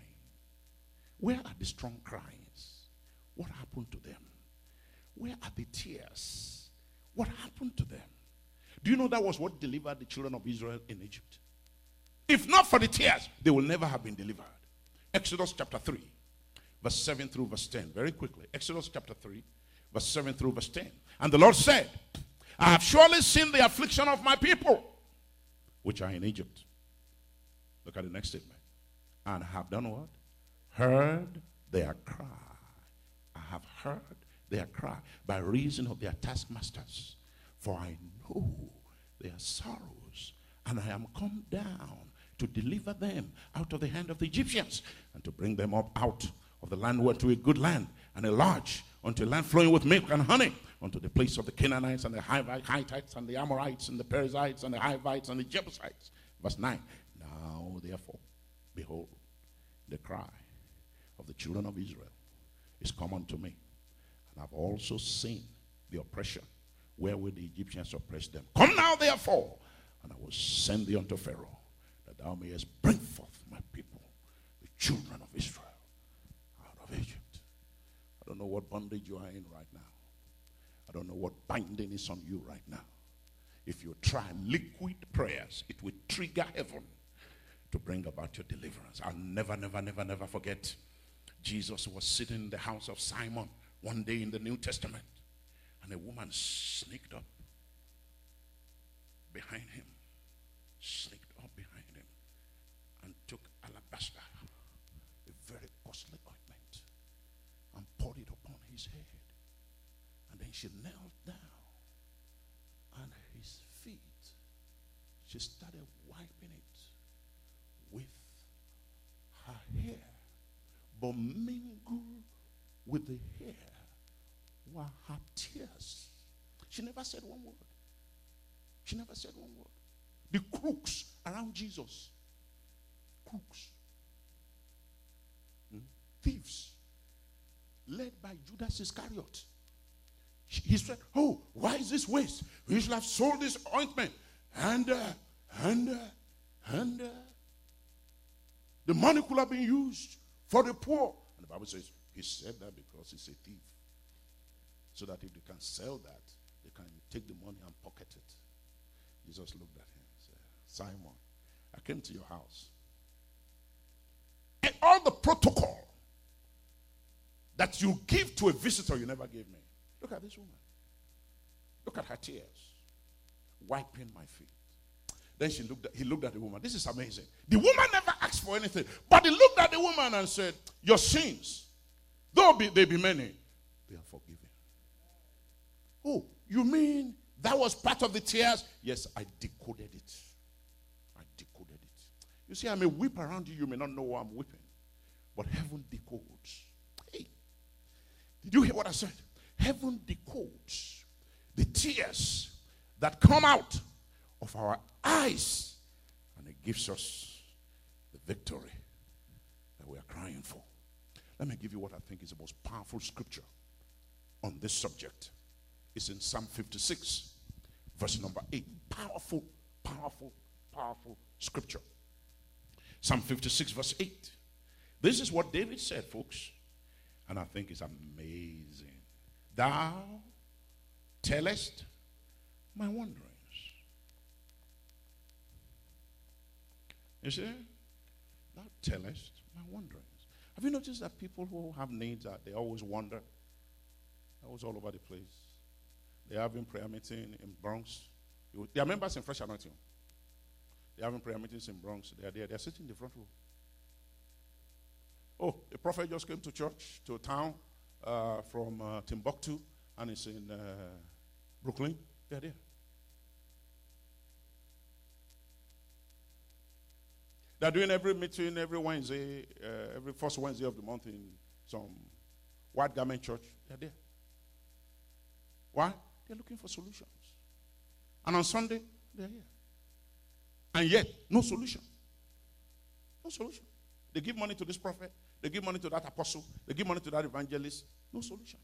Where are the strong cries? What happened to them? Where are the tears? What happened to them? Do you know that was what delivered the children of Israel in Egypt? If not for the tears, they will never have been delivered. Exodus chapter 3, verse 7 through verse 10. Very quickly. Exodus chapter 3, verse 7 through verse 10. And the Lord said, I have surely seen the affliction of my people, which are in Egypt. Look at the next statement. And have done what? Heard their cry. I have heard their cry by reason of their taskmasters. For I know their sorrows, and I am come down to deliver them out of the hand of the Egyptians, and to bring them up out of the land to a good land, and a large, unto a land flowing with milk and honey, unto the place of the Canaanites and the Hittites and the Amorites and the Perizzites and the Hivites and the Jebusites. Verse 9. Now, therefore, behold, the cry of the children of Israel is come unto me. And I've also seen the oppression wherewith the Egyptians oppressed them. Come now, therefore, and I will send thee unto Pharaoh, that thou mayest bring forth my people, the children of Israel, out of Egypt. I don't know what bondage you are in right now. I don't know what binding is on you right now. If you try liquid prayers, it will trigger heaven to bring about your deliverance. I'll never, never, never, never forget. Jesus was sitting in the house of Simon one day in the New Testament, and a woman sneaked up behind him, sneaked up behind him, and took alabaster, a very costly ointment, and poured it upon his head. And then she knelt down, and his feet, she started wiping it with her hair, but mingled with the hair were her tears. She never said one word. She never said one word. The crooks around Jesus, crooks, hmm? thieves, led by Judas Iscariot. He said, Oh, why is this waste? We should have sold this ointment. And, uh, and, uh, and uh, the money could have been used for the poor. And the Bible says, He said that because he's a thief. So that if they can sell that, they can take the money and pocket it. Jesus looked at him and said, Simon, I came to your house. And all the protocol that you give to a visitor you never gave me. Look at this woman. Look at her tears, wiping my feet. Then she looked at, he looked at the woman. This is amazing. The woman never asked for anything, but he looked at the woman and said, Your sins, though be, they be many, they are forgiven. Oh, you mean that was part of the tears? Yes, I decoded it. I decoded it. You see, I may weep around you, you may not know why I'm weeping, but heaven decodes. Hey, did you hear what I said? Heaven decodes the tears that come out of our eyes, and it gives us the victory that we are crying for. Let me give you what I think is the most powerful scripture on this subject. It's in Psalm 56, verse number 8. Powerful, powerful, powerful scripture. Psalm 56, verse 8. This is what David said, folks. And I think it's amazing. Thou tellest my wanderings. You see? Thou tellest my wanderings. Have you noticed that people who have needs, that they always wander? Always all over the place. They're having prayer meeting in Bronx. They are members in Fresh Anointing. They're having prayer meetings in Bronx. They are there. They're sitting in the front row. Oh, a prophet just came to church, to a town uh, from uh, Timbuktu, and it's in uh, Brooklyn. Yeah, there. They're doing every meeting every Wednesday, uh, every first Wednesday of the month in some white garment church. They're there. Why? They're looking for solutions. And on Sunday, they're here. And yet, no solution. No solution. They give money to this prophet, they give money to that apostle, they give money to that evangelist. No solution.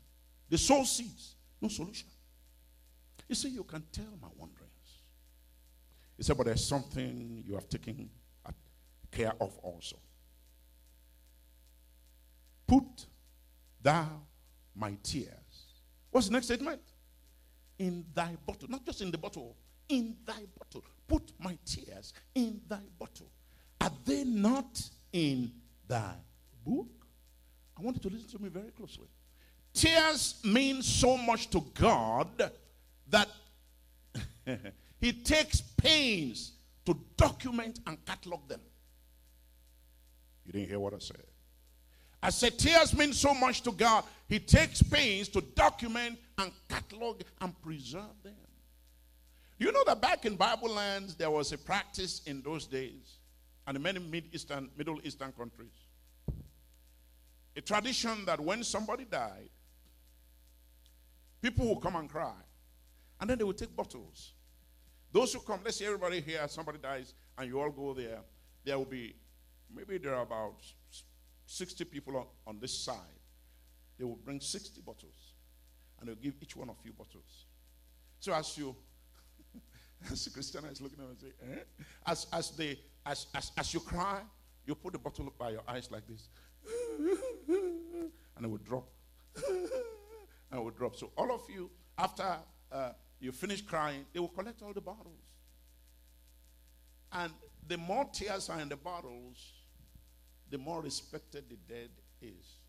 They sow seeds. No solution. You see, you can tell my wanderings. He said, but there's something you have taken care of also. Put thou my tears. What's the next statement? In thy bottle. Not just in the bottle, in thy bottle. Put my tears in thy bottle. Are they not in thy book? I want you to listen to me very closely. Tears mean so much to God that [LAUGHS] He takes pains to document and catalog them. You didn't hear what I said. I said tears mean so much to God. He takes pains to document and catalog and preserve them. You know that back in Bible lands, there was a practice in those days, and in many Mid Eastern, Middle Eastern countries, a tradition that when somebody died, people would come and cry, and then they would take bottles. Those who come, let's say everybody here, somebody dies, and you all go there, there will be maybe there are about 60 people on, on this side. They will bring 60 bottles and they'll give each one of you bottles. So as you, [LAUGHS] as the Christian is looking at me and say, eh? as, as, they, as, as, as you cry, you put the bottle by your eyes like this [LAUGHS] and it will drop. [LAUGHS] and it will drop. So all of you, after uh, you finish crying, they will collect all the bottles. And the more tears are in the bottles, the more respected the dead is.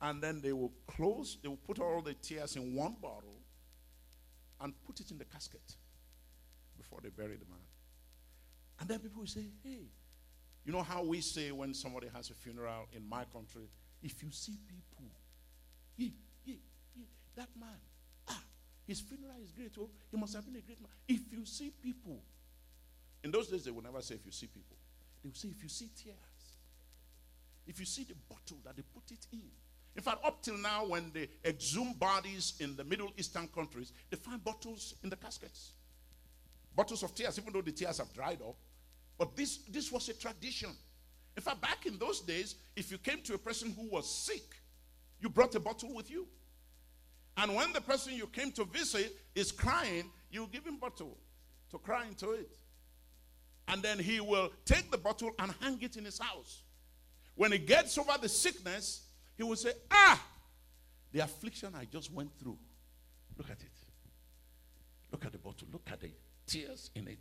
And then they will close, they will put all the tears in one bottle and put it in the casket before they bury the man. And then people will say, hey, you know how we say when somebody has a funeral in my country, if you see people, yeah, yeah, yeah, that man, ah, his funeral is great. Oh, he must have been a great man. If you see people, in those days they would never say if you see people. They will say if you see tears. If you see the bottle that they put it in. In fact, up till now, when they exhume bodies in the Middle Eastern countries, they find bottles in the caskets. Bottles of tears, even though the tears have dried up. But this, this was a tradition. In fact, back in those days, if you came to a person who was sick, you brought a bottle with you. And when the person you came to visit is crying, you give him bottle to cry into it. And then he will take the bottle and hang it in his house. When he gets over the sickness, he will say, Ah, the affliction I just went through. Look at it. Look at the bottle. Look at the tears in it.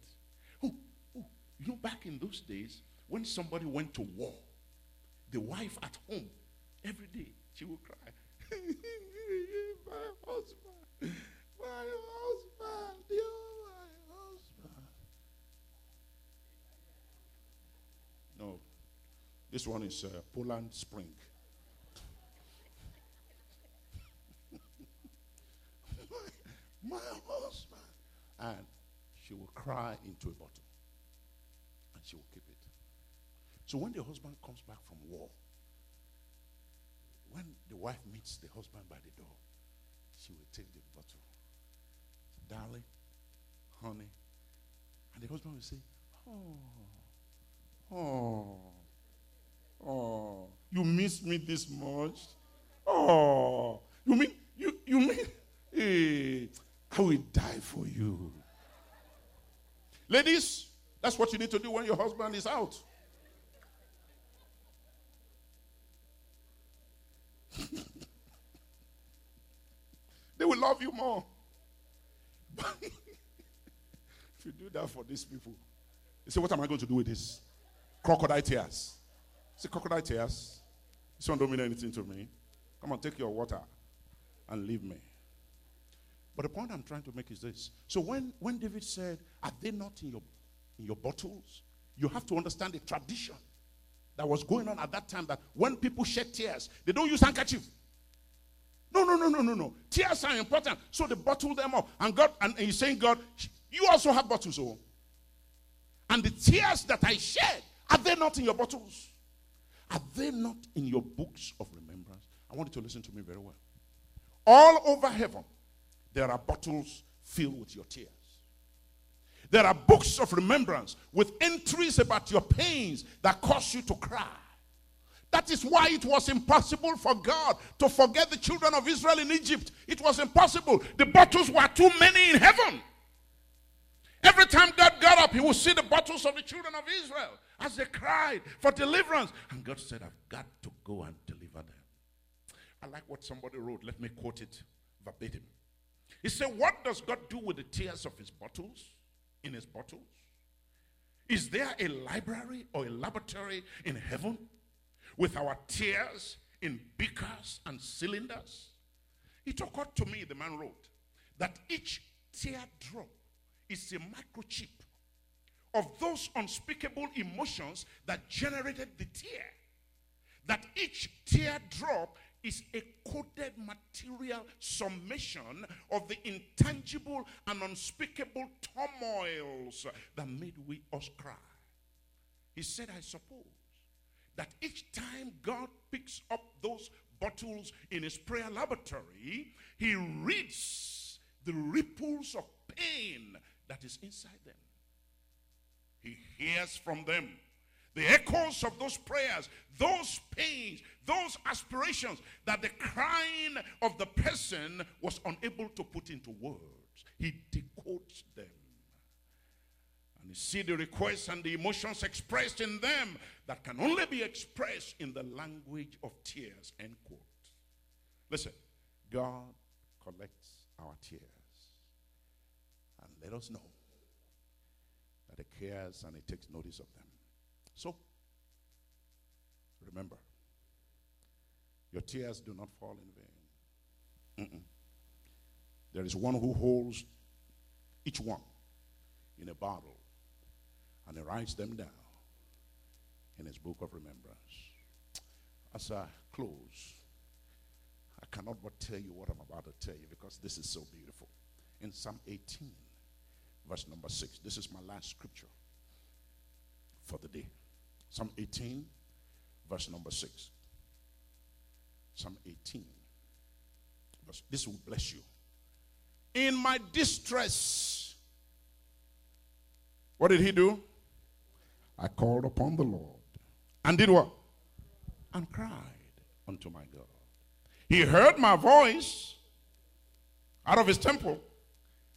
Oh, oh, you know, back in those days, when somebody went to war, the wife at home, every day, she would cry. [LAUGHS] my husband, my husband, you, my husband. No, this one is uh, Poland Spring. My, husband. And she will cry into a bottle. And she will keep it. So when the husband comes back from war, when the wife meets the husband by the door, she will take the bottle. Darling, honey. And the husband will say, Oh, oh. Oh, you miss me this much? Oh, you mean you you mean [LAUGHS] hey, I will die for you. Ladies, that's what you need to do when your husband is out. [LAUGHS] they will love you more. [LAUGHS] if you do that for these people, you say, What am I going to do with this? Crocodile tears. See, crocodile tears. This one don't mean anything to me. Come on, take your water and leave me. But the point I'm trying to make is this. So when, when David said, Are they not in your, in your bottles? You have to understand the tradition. that was going on at that time that when people shed tears, they don't use handkerchief. No, no, no, no, no, no. Tears are important. So they bottle them up. And God, and he's saying, God, you also have bottles, oh. And the tears that I shed, are they not in your bottles? Are they not in your books of remembrance? I want you to listen to me very well. All over heaven, there are bottles filled with your tears. There are books of remembrance with entries about your pains that cause you to cry. That is why it was impossible for God to forget the children of Israel in Egypt. It was impossible. The bottles were too many in heaven. Every time God got up, he would see the bottles of the children of Israel as they cried for deliverance. And God said, I've got to go and deliver them. I like what somebody wrote. Let me quote it verbatim. He said, What does God do with the tears of his bottles? In his bottles? Is there a library or a laboratory in heaven with our tears in beakers and cylinders? It occurred to me, the man wrote, that each teardrop is a microchip of those unspeakable emotions that generated the tear. That each teardrop is a coded material summation of the intangible and unspeakable turmoils that made we us cry. He said, I suppose that each time God picks up those bottles in his prayer laboratory, he reads the ripples of pain that is inside them. He hears from them the echoes of those prayers, those pains, those aspirations that the crying of the person was unable to put into words. He decodes them. And you see the requests and the emotions expressed in them that can only be expressed in the language of tears. End quote. Listen, God collects our tears and let us know that He cares and He takes notice of them. So, remember, your tears do not fall in vain. Mm-mm. There is one who holds each one in a bottle and he writes them down in his book of remembrance. As I close, I cannot but tell you what I'm about to tell you because this is so beautiful. In Psalm 18, verse number 6, this is my last scripture for the day. Psalm 18, verse number 6. Psalm 18. Verse, this will bless you. In my distress, what did he do? I called upon the Lord. And did what? And cried unto my God. He heard my voice out of his temple.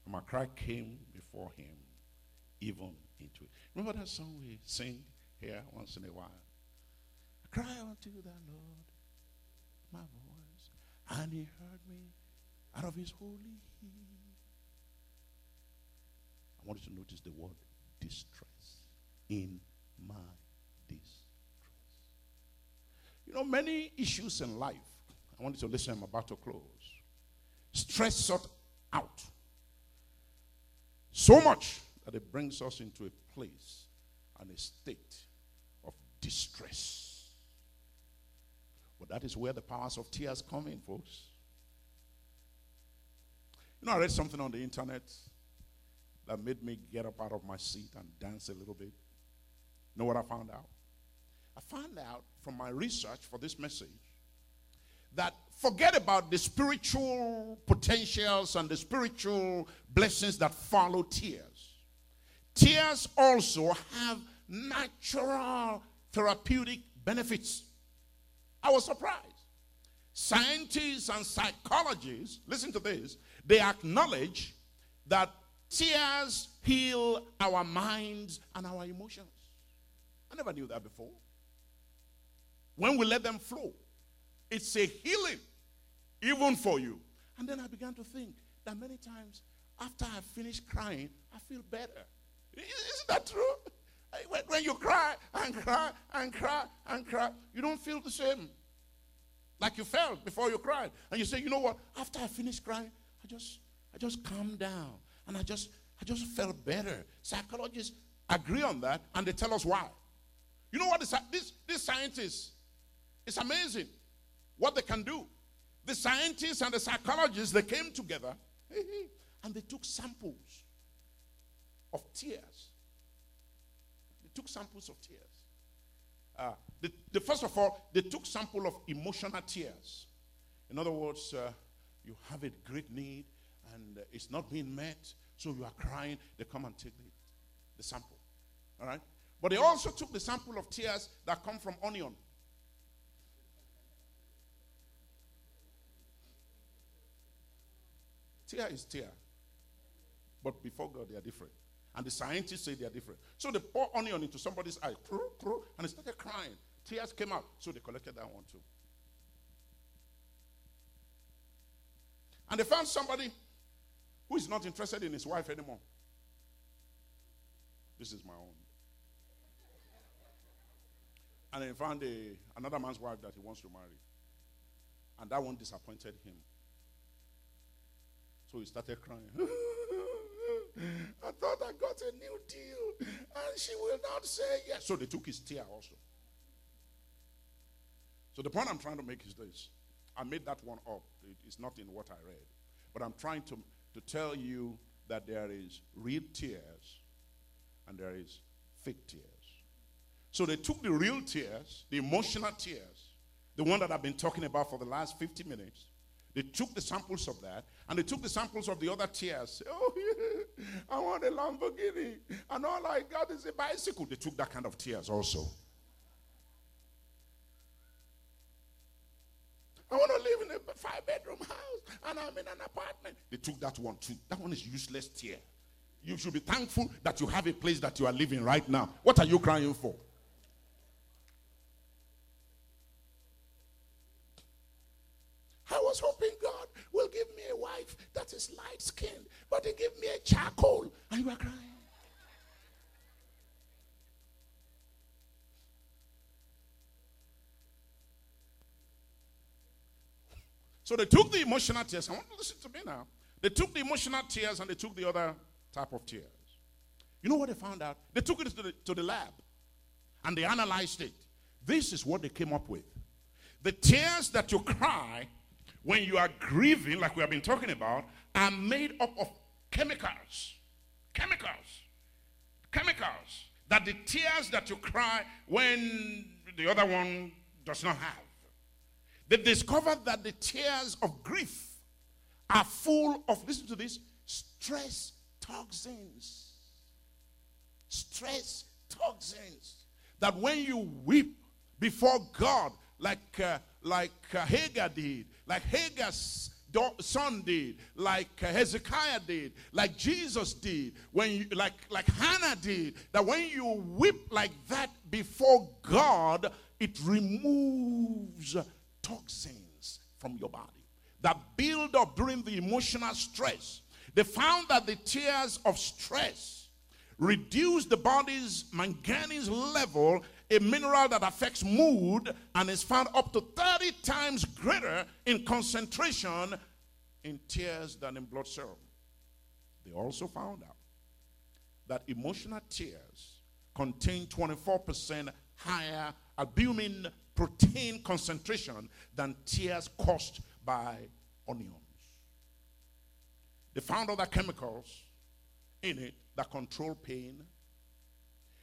And my cry came before him, even into it. Remember that song we sing? Here once in a while. I cry unto the Lord, my voice, and he heard me out of his holy hill. I want you to notice the word distress. In my distress. You know, many issues in life. I want you to listen, I'm about to close. Stress us out. So much that it brings us into a place and a state distress. But that is where the powers of tears come in, folks. You know, I read something on the internet that made me get up out of my seat and dance a little bit. You know what I found out? I found out from my research for this message that forget about the spiritual potentials and the spiritual blessings that follow tears. Tears also have natural therapeutic benefits. I was surprised. Scientists and psychologists, listen to this, they acknowledge that tears heal our minds and our emotions. I never knew that before. When we let them flow, it's a healing, even for you. And then I began to think that many times after I finish crying, I feel better. Isn't that true? When you cry and cry and cry and cry, you don't feel the same like you felt before you cried. And you say, you know what? After I finished crying, I just I just calmed down and I just I just felt better. Psychologists agree on that and they tell us why. You know what? This, this scientists, it's amazing what they can do. The scientists and the psychologists, they came together [LAUGHS] and they took samples of tears. Took samples of tears. Uh, the, the, first of all, they took sample of emotional tears. In other words, uh, you have a great need and uh, it's not being met, so you are crying. They come and take the, the sample. All right? But they also took the sample of tears that come from onion. Tear is tear. But before God, they are different. And the scientists say they are different. So they pour onion into somebody's eye, and he started crying. Tears came out. So they collected that one too. And they found somebody who is not interested in his wife anymore. This is my own. And they found a, another man's wife that he wants to marry. And that one disappointed him. So he started crying. [LAUGHS] I thought I got a new deal, and she will not say yes. So they took his tear also. So the point I'm trying to make is this I made that one up. It's not in what I read. But I'm trying to, to tell you that there is real tears and there is fake tears. So they took the real tears, the emotional tears, the one that I've been talking about for the last 50 minutes, they took the samples of that and they took the samples of the other tears. [LAUGHS] Oh, yeah, I want a Lamborghini. And all I got is a bicycle. They took that kind of tears also. I want to live in a five bedroom house and I'm in an apartment. They took that one too. That one is useless tear. You should be thankful that you have a place that you are living right now. What are you crying for? I was hoping God will give me a wife that is light skinned, but He gave me a charcoal, and you are crying. So they took the emotional tears. I want to listen to me now. They took the emotional tears and they took the other type of tears. You know what they found out? They took it to the, to the lab and they analyzed it. This is what they came up with. The tears that you cry when you are grieving, like we have been talking about, are made up of chemicals. Chemicals. Chemicals. That the tears that you cry when the other one does not have. They discovered that the tears of grief are full of, listen to this, stress toxins. Stress toxins. That when you weep before God, like, uh, like uh, Hagar did, like Hagar's son did, like Hezekiah did, like Jesus did, when you, like, like Hannah did, that when you weep like that before God, it removes toxins from your body that build up during the emotional stress. They found that the tears of stress reduce the body's manganese level a mineral that affects mood and is found up to 30 times greater in concentration in tears than in blood serum. They also found out that emotional tears contain 24% higher albumin protein concentration than tears caused by onions. They found other chemicals in it that control pain.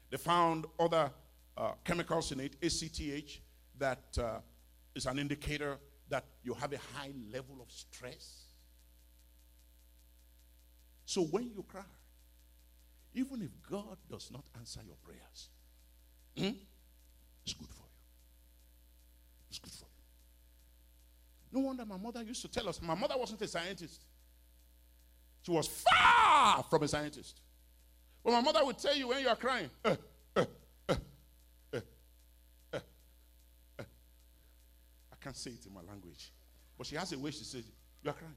They found other uh, chemicals in it, ACTH, that uh, is an indicator that you have a high level of stress. So when you cry, even if God does not answer your prayers, hmm, it's good for you. It's good for you. No wonder my mother used to tell us, my mother wasn't a scientist. She was far from a scientist. But my mother would tell you when you are crying, uh, can't say it in my language. But she has a way she says, You are crying.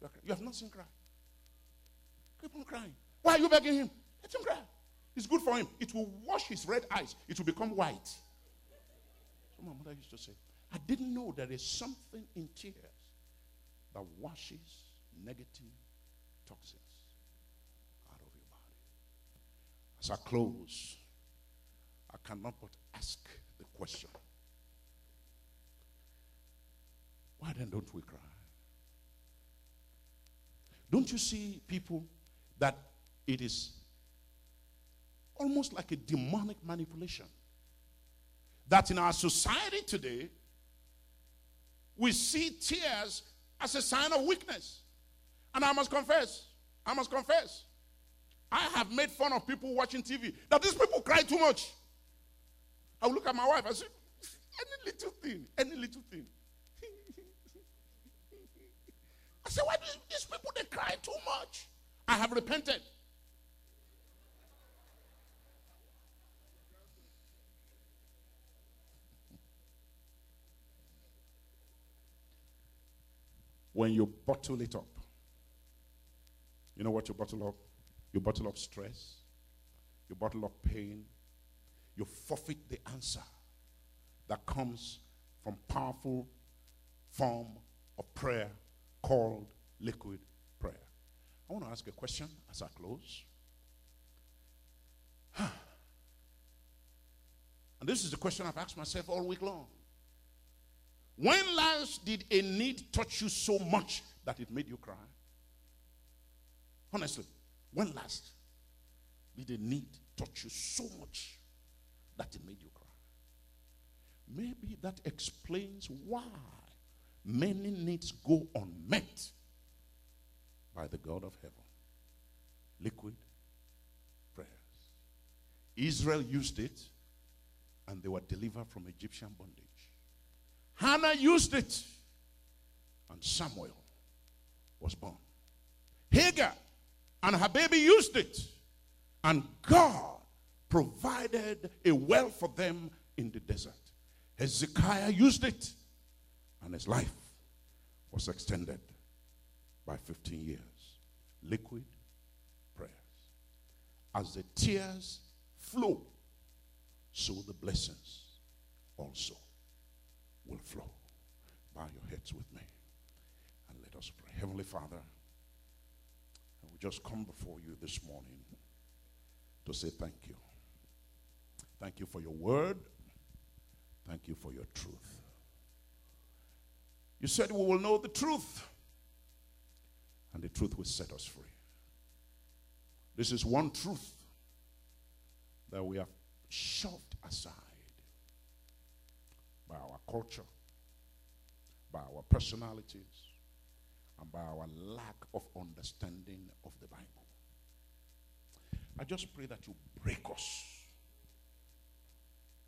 You, are crying. you have not seen cry. Keep on crying. Why are you begging him? Let him cry. It's good for him. It will wash his red eyes, it will become white. So my mother used to say, I didn't know there is something in tears that washes negative toxins out of your body. As I close, I cannot but ask the question why then don't we cry? Don't you see people that it is almost like a demonic manipulation? That in our society today, we see tears as a sign of weakness. And I must confess, I must confess, I have made fun of people watching TV that these people cry too much. I will look at my wife I say, any little thing, any little thing. Said, why do these people they cry too much? I have repented. when you bottle it up, you know what you bottle up? You bottle up stress, you bottle up pain, you forfeit the answer that comes from powerful form of prayer called liquid prayer. I want to ask a question as I close. and this is the question I've asked myself all week long. When last did a need touch you so much that it made you cry? Honestly, when last did a need touch you so much that it made you cry? Maybe that explains why many needs go unmet by the God of heaven. Liquid prayers. Israel used it and they were delivered from Egyptian bondage. Hannah used it, and Samuel was born. Hagar and her baby used it, and God provided a well for them in the desert. Hezekiah used it, and his life was extended by 15 years. Liquid prayers. As the tears flow, so the blessings also will flow. Bow your heads with me and let us pray. Heavenly Father, we just come before you this morning to say thank you. Thank you for your word. Thank you for your truth. You said we will know the truth, and the truth will set us free. This is one truth that we have shoved aside by our culture, by our personalities, and by our lack of understanding of the Bible. I just pray that you break us.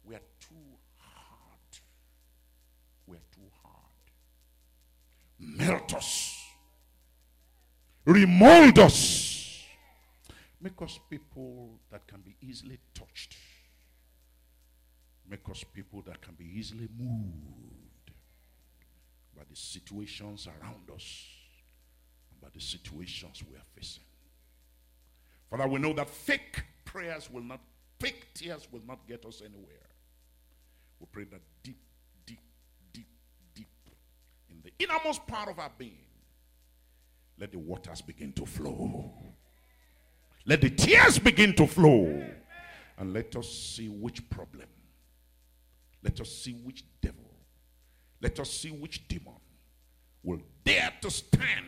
We are too hard. We are too. Melt us. Remold us. Make us people that can be easily touched make us people that can be easily moved by the situations around us by the situations we are facing. Father, we know that fake prayers will not, fake tears will not get us anywhere. We pray that deep, the innermost part of our being, let the waters begin to flow. Let the tears begin to flow. And let us see which problem let us see which devil, let us see which demon will dare to stand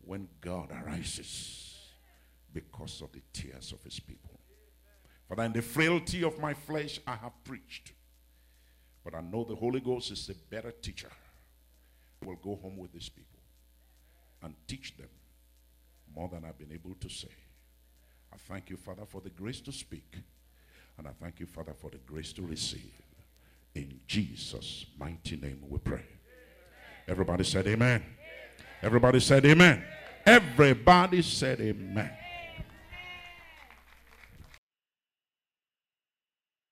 when God arises because of the tears of his people. Father, in the frailty of my flesh I have preached. But I know the Holy Ghost is a better teacher. Will go home with these people and teach them more than I've been able to say. I thank you, Father, for the grace to speak. And I thank you, Father, for the grace to receive. In Jesus' mighty name we pray. Everybody said amen. Everybody said amen. Everybody said amen.